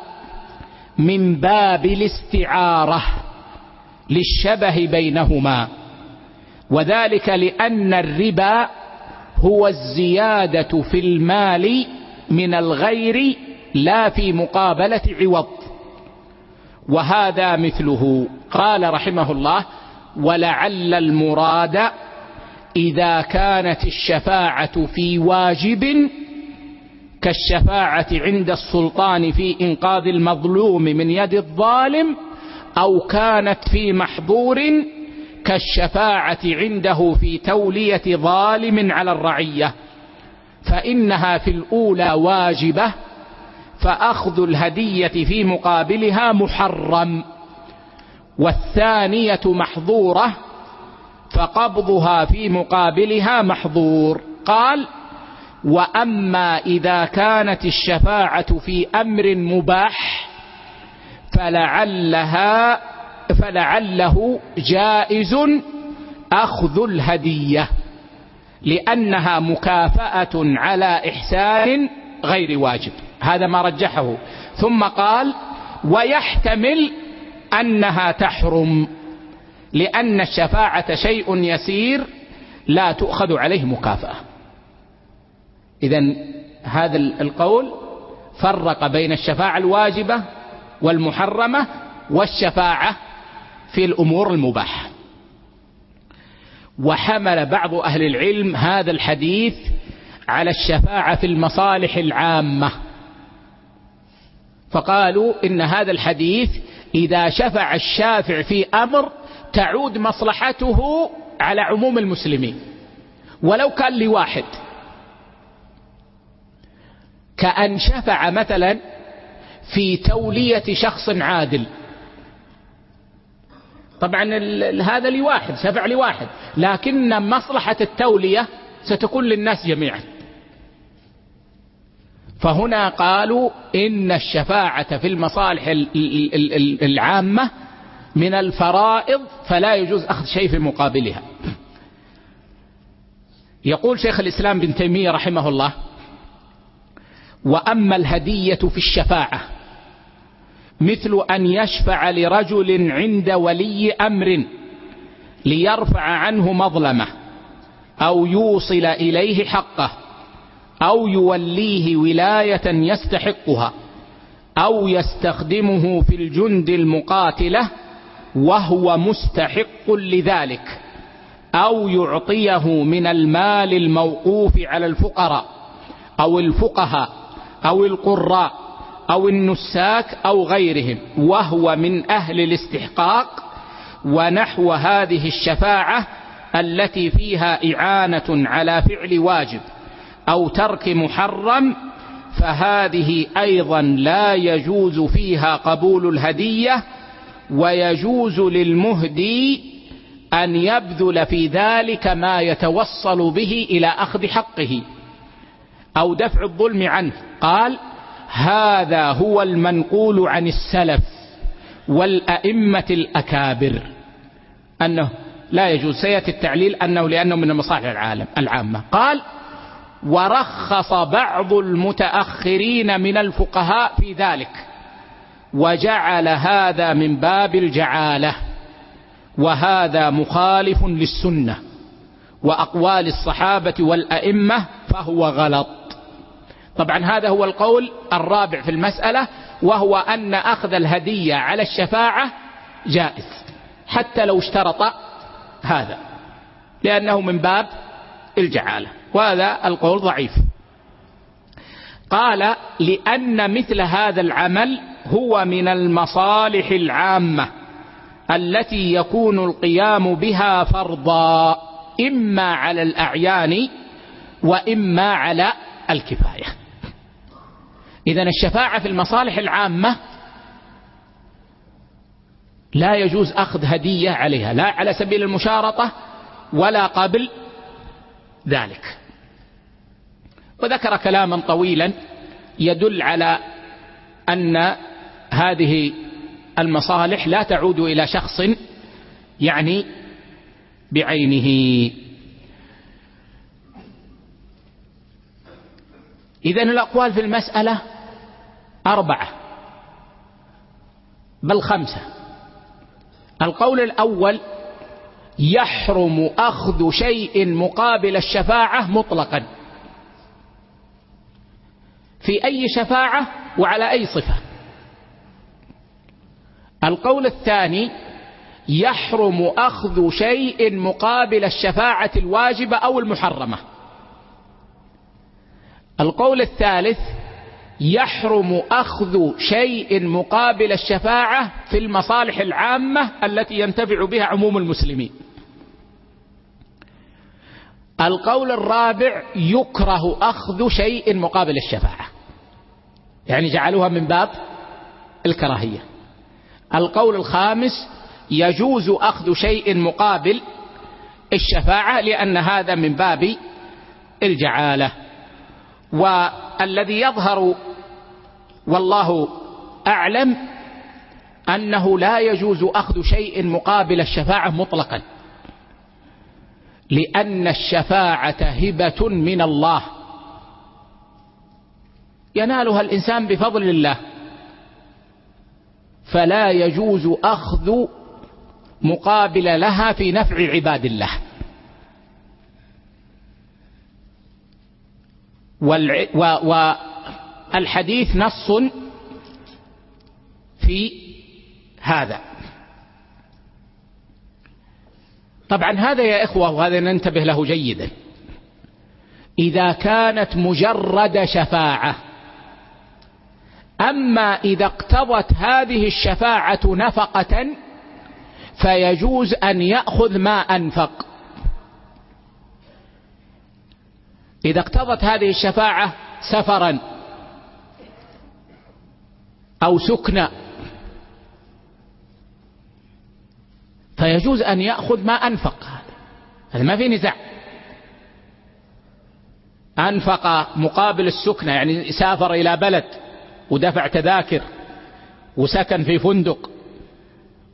من باب الاستعارة للشبه بينهما. وذلك لأن الربا هو الزيادة في المال من الغير لا في مقابلة عوض. وهذا مثله. قال رحمه الله ولعل المراد إذا كانت الشفاعة في واجب كالشفاعة عند السلطان في إنقاذ المظلوم من يد الظالم أو كانت في محظور كالشفاعة عنده في تولية ظالم على الرعية. فإنها في الأولى واجبة فأخذ الهدية في مقابلها محرم. والثانية محظورة فقبضها في مقابلها محظور. قال وأما إذا كانت الشفاعة في أمر مباح فلعلها فلعله جائز أخذ الهدية لأنها مكافأة على إحسان غير واجب. هذا ما رجحه. ثم قال ويحتمل أنها تحرم لأن الشفاعة شيء يسير لا تؤخذ عليه مكافأة. إذا هذا القول فرق بين الشفاعة الواجبة والمحرمة والشفاعة في الأمور المباحة. وحمل بعض أهل العلم هذا الحديث على الشفاعة في المصالح العامة. فقالوا إن هذا الحديث إذا شفع الشافع في أمر تعود مصلحته على عموم المسلمين. ولو كان لواحد. كأن شفع مثلا في تولية شخص عادل. طبعا هذا لواحد شفع لواحد لكن مصلحة التولية ستكون للناس جميعا. فهنا قالوا إن الشفاعة في المصالح العامة من الفرائض فلا يجوز أخذ شيء في مقابلها. يقول شيخ الإسلام بن تيمية رحمه الله وأما الهدية في الشفاعة مثل أن يشفع لرجل عند ولي أمر ليرفع عنه مظلمة أو يوصل إليه حقه أو يوليه ولاية يستحقها أو يستخدمه في الجند المقاتلة وهو مستحق لذلك أو يعطيه من المال الموقوف على الفقراء أو الفقهاء. أو القراء أو النساك أو غيرهم وهو من أهل الاستحقاق ونحو هذه الشفاعة التي فيها إعانة على فعل واجب أو ترك محرم فهذه أيضا لا يجوز فيها قبول الهدية ويجوز للمهدي أن يبذل في ذلك ما يتوصل به إلى أخذ حقه. أو دفع الظلم عنه. قال هذا هو المنقول عن السلف والأئمة الأكابر. أنه لا يجوز. سيأتي التعليل أنه لأنه من المصالح العالم العامة. قال ورخص بعض المتأخرين من الفقهاء في ذلك وجعل هذا من باب الجعالة وهذا مخالف للسنة وأقوال الصحابة والأئمة فهو غلط. طبعا هذا هو القول الرابع في المسألة وهو أن أخذ الهدية على الشفاعة جائز حتى لو اشترط هذا لأنه من باب الجعالة وهذا القول ضعيف. قال لأن مثل هذا العمل هو من المصالح العامة التي يكون القيام بها فرضا إما على الأعيان وإما على الكفاية. إذا الشفاعة في المصالح العامة لا يجوز أخذ هدية عليها لا على سبيل المشارطة ولا قبل ذلك. وذكر كلاما طويلا يدل على أن هذه المصالح لا تعود إلى شخص يعني بعينه. إذا الأقوال في المسألة أربعة بل خمسة. القول الأول يحرم أخذ شيء مقابل الشفاعة مطلقا. في أي شفاعة وعلى أي صفة. القول الثاني يحرم أخذ شيء مقابل الشفاعة الواجبة أو المحرمة. القول الثالث يحرم أخذ شيء مقابل الشفاعة في المصالح العامة التي ينتفع بها عموم المسلمين. القول الرابع يكره أخذ شيء مقابل الشفاعة. يعني جعلوها من باب الكراهية. القول الخامس يجوز أخذ شيء مقابل الشفاعة لأن هذا من باب الجعالة. والذي يظهر والله أعلم أنه لا يجوز أخذ شيء مقابل الشفاعة مطلقا. لأن الشفاعة هبة من الله. ينالها الإنسان بفضل الله. فلا يجوز أخذ مقابل لها في نفع عباد الله. والحديث نص في هذا. طبعا هذا يا إخوة وهذا ننتبه له جيدا. إذا كانت مجرد شفاعة أما إذا اقتضت هذه الشفاعة نفقة فيجوز أن يأخذ ما أنفق. إذا اقتضت هذه الشفاعة سفرا أو سكنا فيجوز أن يأخذ ما أنفق. هذا ما في نزاع. أنفق مقابل السكنة يعني سافر إلى بلد ودفع تذاكر وسكن في فندق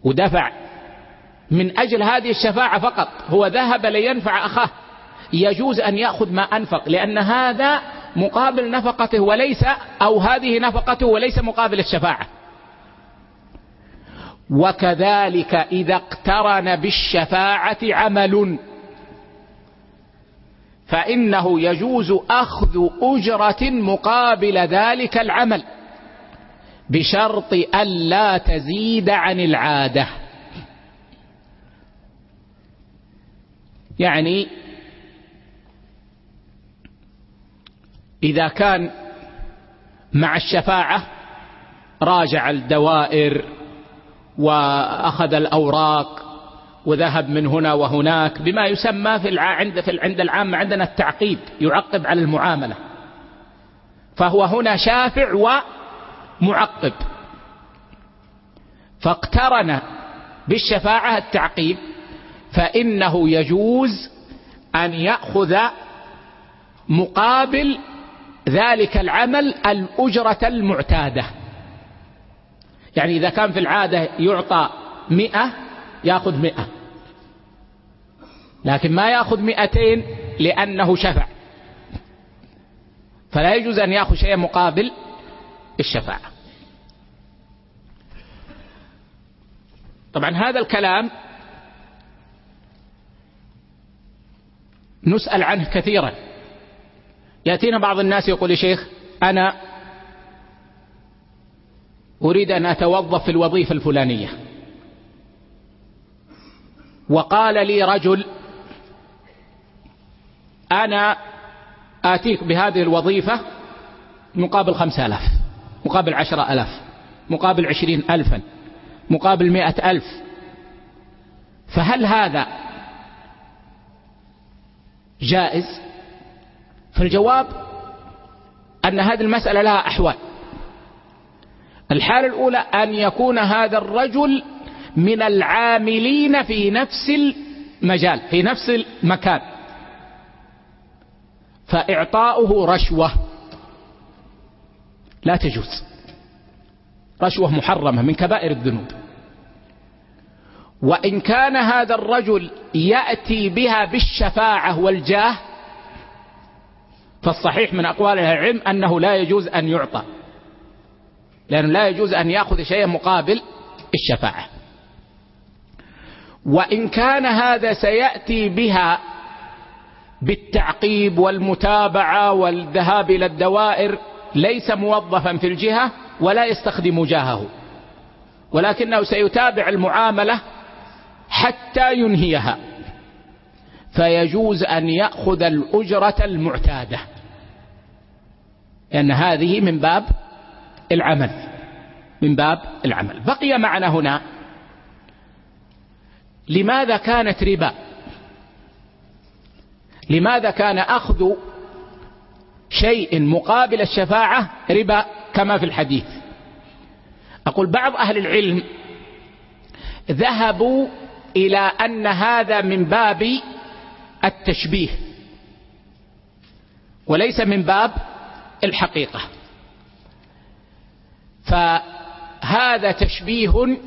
ودفع من أجل هذه الشفاعة فقط. هو ذهب لينفع أخاه. يجوز أن يأخذ ما أنفق لأن هذا مقابل نفقته وليس أو هذه نفقته وليس مقابل الشفاعة. وكذلك إذا اقترن بالشفاعة عمل. فإنه يجوز أخذ أجرة مقابل ذلك العمل بشرط ألا تزيد عن العادة. يعني إذا كان مع الشفاعة راجع الدوائر وأخذ الأوراق وذهب من هنا وهناك بما يسمى في عند عند العامة عندنا التعقيب يعقب على المعاملة. فهو هنا شافع ومعقب. فاقترن بالشفاعة التعقيب فإنه يجوز أن يأخذ مقابل ذلك العمل الأجرة المعتادة. يعني إذا كان في العادة يعطى مئة يأخذ مئة. لكن ما يأخذ مئتين لأنه شفع. فلا يجوز أن يأخذ شيء مقابل الشفاعة. طبعا هذا الكلام نسأل عنه كثيرا. يأتينا بعض الناس يقول يا شيخ أنا أريد أن أتوظف في الوظيفة الفلانية. وقال لي رجل أنا آتيك بهذه الوظيفة مقابل خمسة ألاف مقابل عشرة ألاف مقابل عشرين ألفا مقابل مئة ألف. فهل هذا جائز؟ فالجواب أن هذه المسألة لها أحوال. الحالة الأولى أن يكون هذا الرجل من العاملين في نفس المجال في نفس المكان. فإعطاؤه رشوة. لا تجوز. رشوة محرمة من كبائر الذنوب. وإن كان هذا الرجل يأتي بها بالشفاعة والجاه فالصحيح من أقوال العلم أنه لا يجوز أن يعطى. لأنه لا يجوز أن يأخذ شيئا مقابل الشفاعة. وإن كان هذا سيأتي بها بالتعقيب والمتابعة والذهاب إلى الدوائر ليس موظفا في الجهة ولا يستخدم جاهه. ولكنه سيتابع المعاملة حتى ينهيها. فيجوز أن يأخذ الأجرة المعتادة. لأن هذه من باب العمل من باب العمل. بقي معنا هنا لماذا كانت ربا؟ لماذا كان أخذ شيء مقابل الشفاعة ربا كما في الحديث؟ أقول بعض أهل العلم ذهبوا إلى أن هذا من باب التشبيه وليس من باب الحقيقة. فهذا تشبيه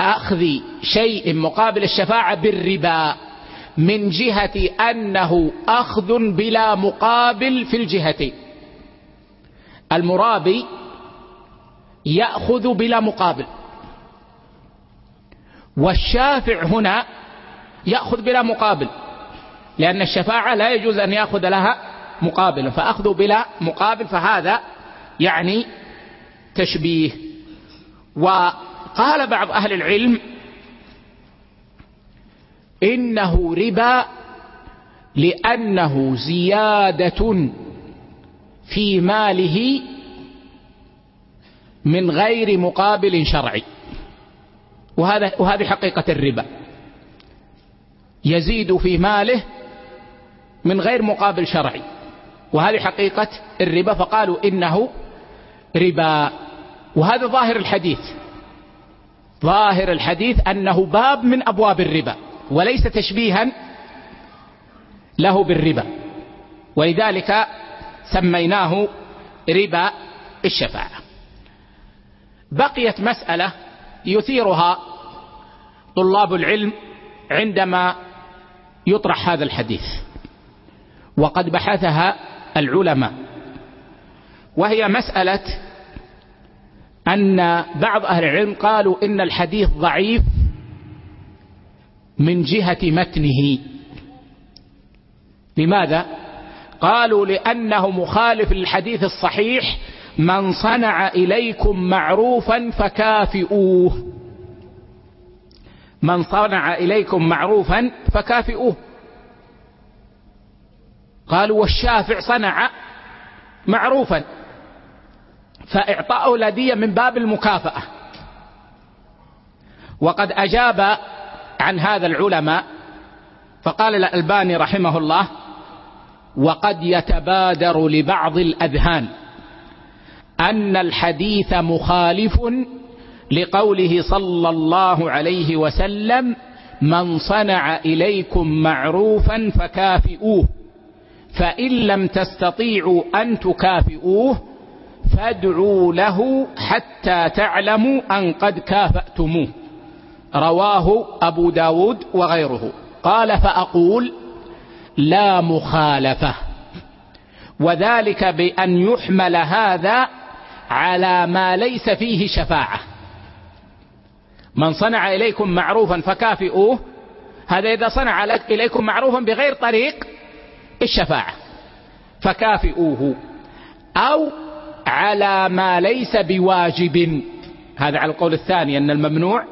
أخذ شيء مقابل الشفاعة بالربا من جهة أنه أخذ بلا مقابل في الجهتين المرابي يأخذ بلا مقابل. والشافع هنا يأخذ بلا مقابل. لأن الشفاعة لا يجوز أن يأخذ لها مقابل فأخذ بلا مقابل فهذا يعني تشبيه. وقال بعض أهل العلم إنه ربا لأنه زيادة في ماله من غير مقابل شرعي. وهذا وهذه حقيقة الربا. يزيد في ماله من غير مقابل شرعي. وهذه حقيقة الربا فقالوا إنه ربا. وهذا ظاهر الحديث. ظاهر الحديث أنه باب من أبواب الربا وليس تشبيها له بالربا. ولذلك سميناه ربا الشفاعة. بقيت مسألة يثيرها طلاب العلم عندما يطرح هذا الحديث. وقد بحثها العلماء. وهي مسألة أن بعض أهل العلم قالوا إن الحديث ضعيف من جهة متنه. لماذا؟ قالوا لأنه مخالف للحديث الصحيح من صنع إليكم معروفا فكافئوه. من صنع إليكم معروفا فكافئوه. قالوا والشافع صنع معروفا فإعطاءه الهدية من باب المكافأة. وقد أجاب عن هذا العلماء فقال الألباني رحمه الله وقد يتبادر لبعض الأذهان أن الحديث مخالف لقوله صلى الله عليه وسلم من صنع إليكم معروفا فكافئوه. فإن لم تستطيعوا أن تكافئوه فادعوا له حتى تعلموا أن قد كافأتموه. رواه أبو داود وغيره. قال فأقول لا مخالفة. وذلك بأن يحمل هذا على ما ليس فيه شفاعة. من صنع إليكم معروفا فكافئوه هذا إذا صنع إليكم معروفا بغير طريق الشفاعة فكافئوه. أو على ما ليس بواجب. هذا على القول الثاني أن الممنوع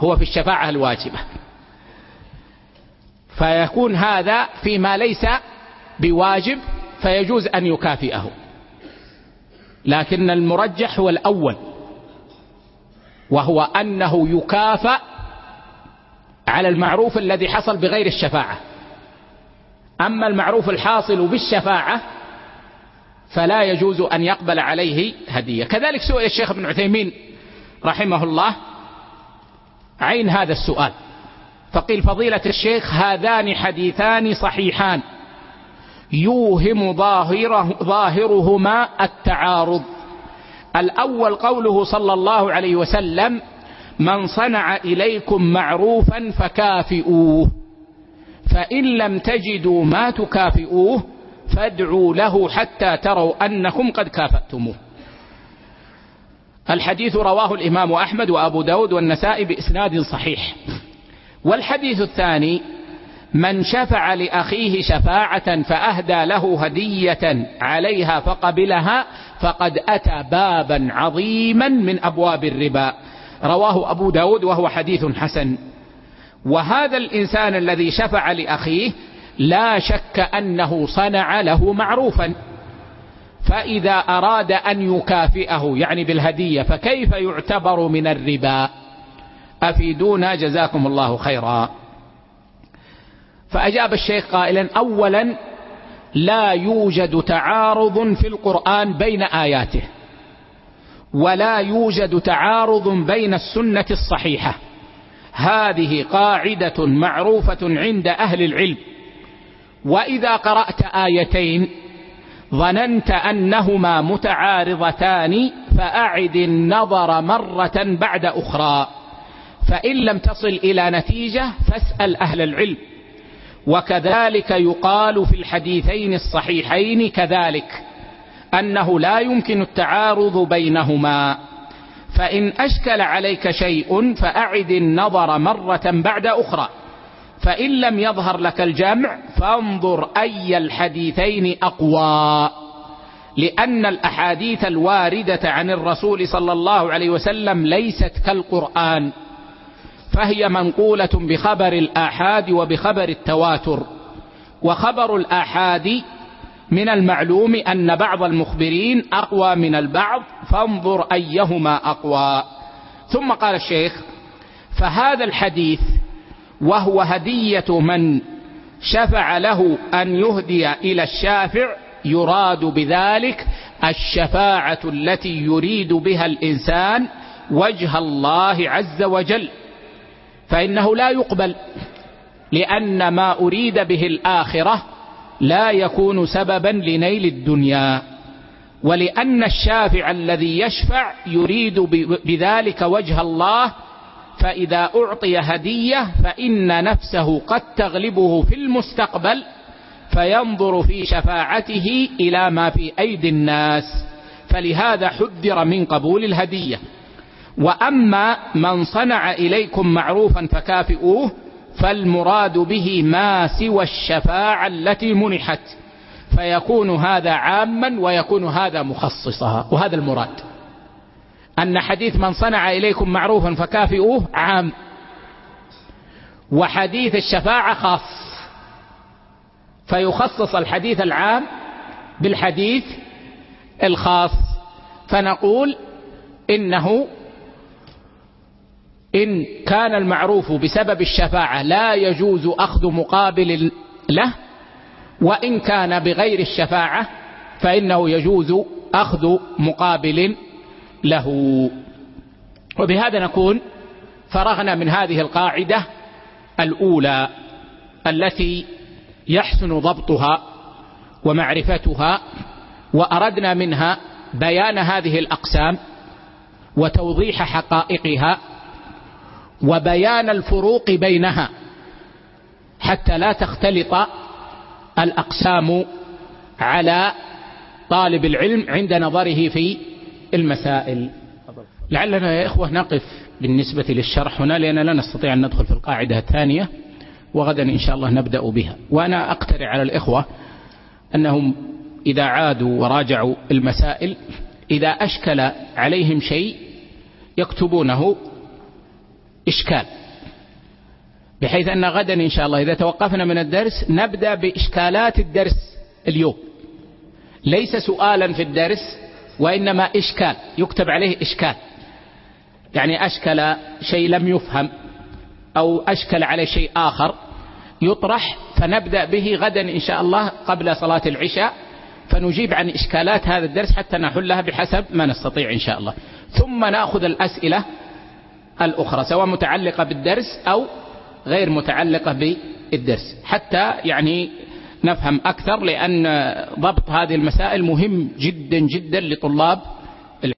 هو في الشفاعة الواجبة. فيكون هذا فيما ليس بواجب فيجوز أن يكافئه. لكن المرجح هو الأول وهو أنه يكافأ على المعروف الذي حصل بغير الشفاعة. أما المعروف الحاصل بالشفاعة فلا يجوز أن يقبل عليه هدية. كذلك سئل الشيخ ابن عثيمين رحمه الله عين هذا السؤال. فقيل فضيلة الشيخ هذان حديثان صحيحان. يوهم ظاهره ظاهرهما التعارض. الأول قوله صلى الله عليه وسلم من صنع إليكم معروفا فكافئوه. فإن لم تجدوا ما تكافئوه فادعوا له حتى تروا أنكم قد كافأتموه. الحديث رواه الإمام أحمد وأبو داود والنسائي بإسناد صحيح. والحديث الثاني من شفع لأخيه شفاعة فأهدى له هدية عليها فقبلها فقد أتى بابا عظيما من أبواب الربا. رواه أبو داود وهو حديث حسن. وهذا الإنسان الذي شفع لأخيه لا شك أنه صنع له معروفا. فإذا أراد أن يكافئه يعني بالهدية فكيف يعتبر من الربا؟ أفيدونا جزاكم الله خيرا. فأجاب الشيخ قائلا أولا لا يوجد تعارض في القرآن بين آياته ولا يوجد تعارض بين السنة الصحيحة. هذه قاعدة معروفة عند أهل العلم. وإذا قرأت آيتين ظننت أنهما متعارضتان فأعد النظر مرة بعد أخرى. فإن لم تصل إلى نتيجة فاسأل أهل العلم. وكذلك يقال في الحديثين الصحيحين كذلك أنه لا يمكن التعارض بينهما. فإن أشكل عليك شيء فأعد النظر مرة بعد أخرى. فإن لم يظهر لك الجمع فانظر أي الحديثين أقوى. لأن الأحاديث الواردة عن الرسول صلى الله عليه وسلم ليست كالقرآن فهي منقولة بخبر الآحاد وبخبر التواتر. وخبر الآحاد من المعلوم أن بعض المخبرين أقوى من البعض فانظر أيهما أقوى. ثم قال الشيخ فهذا الحديث وهو هدية من شفع له أن يهدي إلى الشافع يراد بذلك الشفاعة التي يريد بها الإنسان وجه الله عز وجل. فإنه لا يقبل لأن ما أريد به الآخرة لا يكون سببا لنيل الدنيا ولأن الشافع الذي يشفع يريد بذلك وجه الله فإذا أعطي هدية فإن نفسه قد تغلبه في المستقبل فينظر في شفاعته إلى ما في أيدي الناس. فلهذا حذر من قبول الهدية. وأما من صنع إليكم معروفا فكافئوه فالمراد به ما سوى الشفاعة التي منحت. فيكون هذا عاما ويكون هذا مخصصا وهذا المراد. أن حديث من صنع إليكم معروفا فكافئوه عام. وحديث الشفاعة خاص. فيخصص الحديث العام بالحديث الخاص. فنقول إنه إن كان المعروف بسبب الشفاعة لا يجوز أخذ مقابل له وإن كان بغير الشفاعة فإنه يجوز أخذ مقابل له. وبهذا نكون فرغنا من هذه القاعدة الأولى التي يحسن ضبطها ومعرفتها وأردنا منها بيان هذه الأقسام وتوضيح حقائقها وبيان الفروق بينها حتى لا تختلط الأقسام على طالب العلم عند نظره في المسائل. لعلنا يا إخوة نقف بالنسبة للشرح هنا لأننا لا نستطيع أن ندخل في القاعدة الثانية وغدا إن شاء الله نبدأ بها. وأنا أقترع على الإخوة أنهم إذا عادوا وراجعوا المسائل إذا أشكل عليهم شيء يكتبونه إشكال. بحيث أن غدا إن شاء الله إذا توقفنا من الدرس نبدأ بإشكالات الدرس اليوم. ليس سؤالا في الدرس وإنما إشكال يكتب عليه إشكال. يعني أشكل شيء لم يفهم أو أشكل عليه شيء آخر يطرح فنبدأ به غدا إن شاء الله قبل صلاة العشاء. فنجيب عن إشكالات هذا الدرس حتى نحلها بحسب ما نستطيع إن شاء الله. ثم نأخذ الأسئلة الأخرى سواء متعلقة بالدرس أو غير متعلقة بالدرس. حتى يعني نفهم أكثر لأن ضبط هذه المسائل مهم جدا جدا لطلاب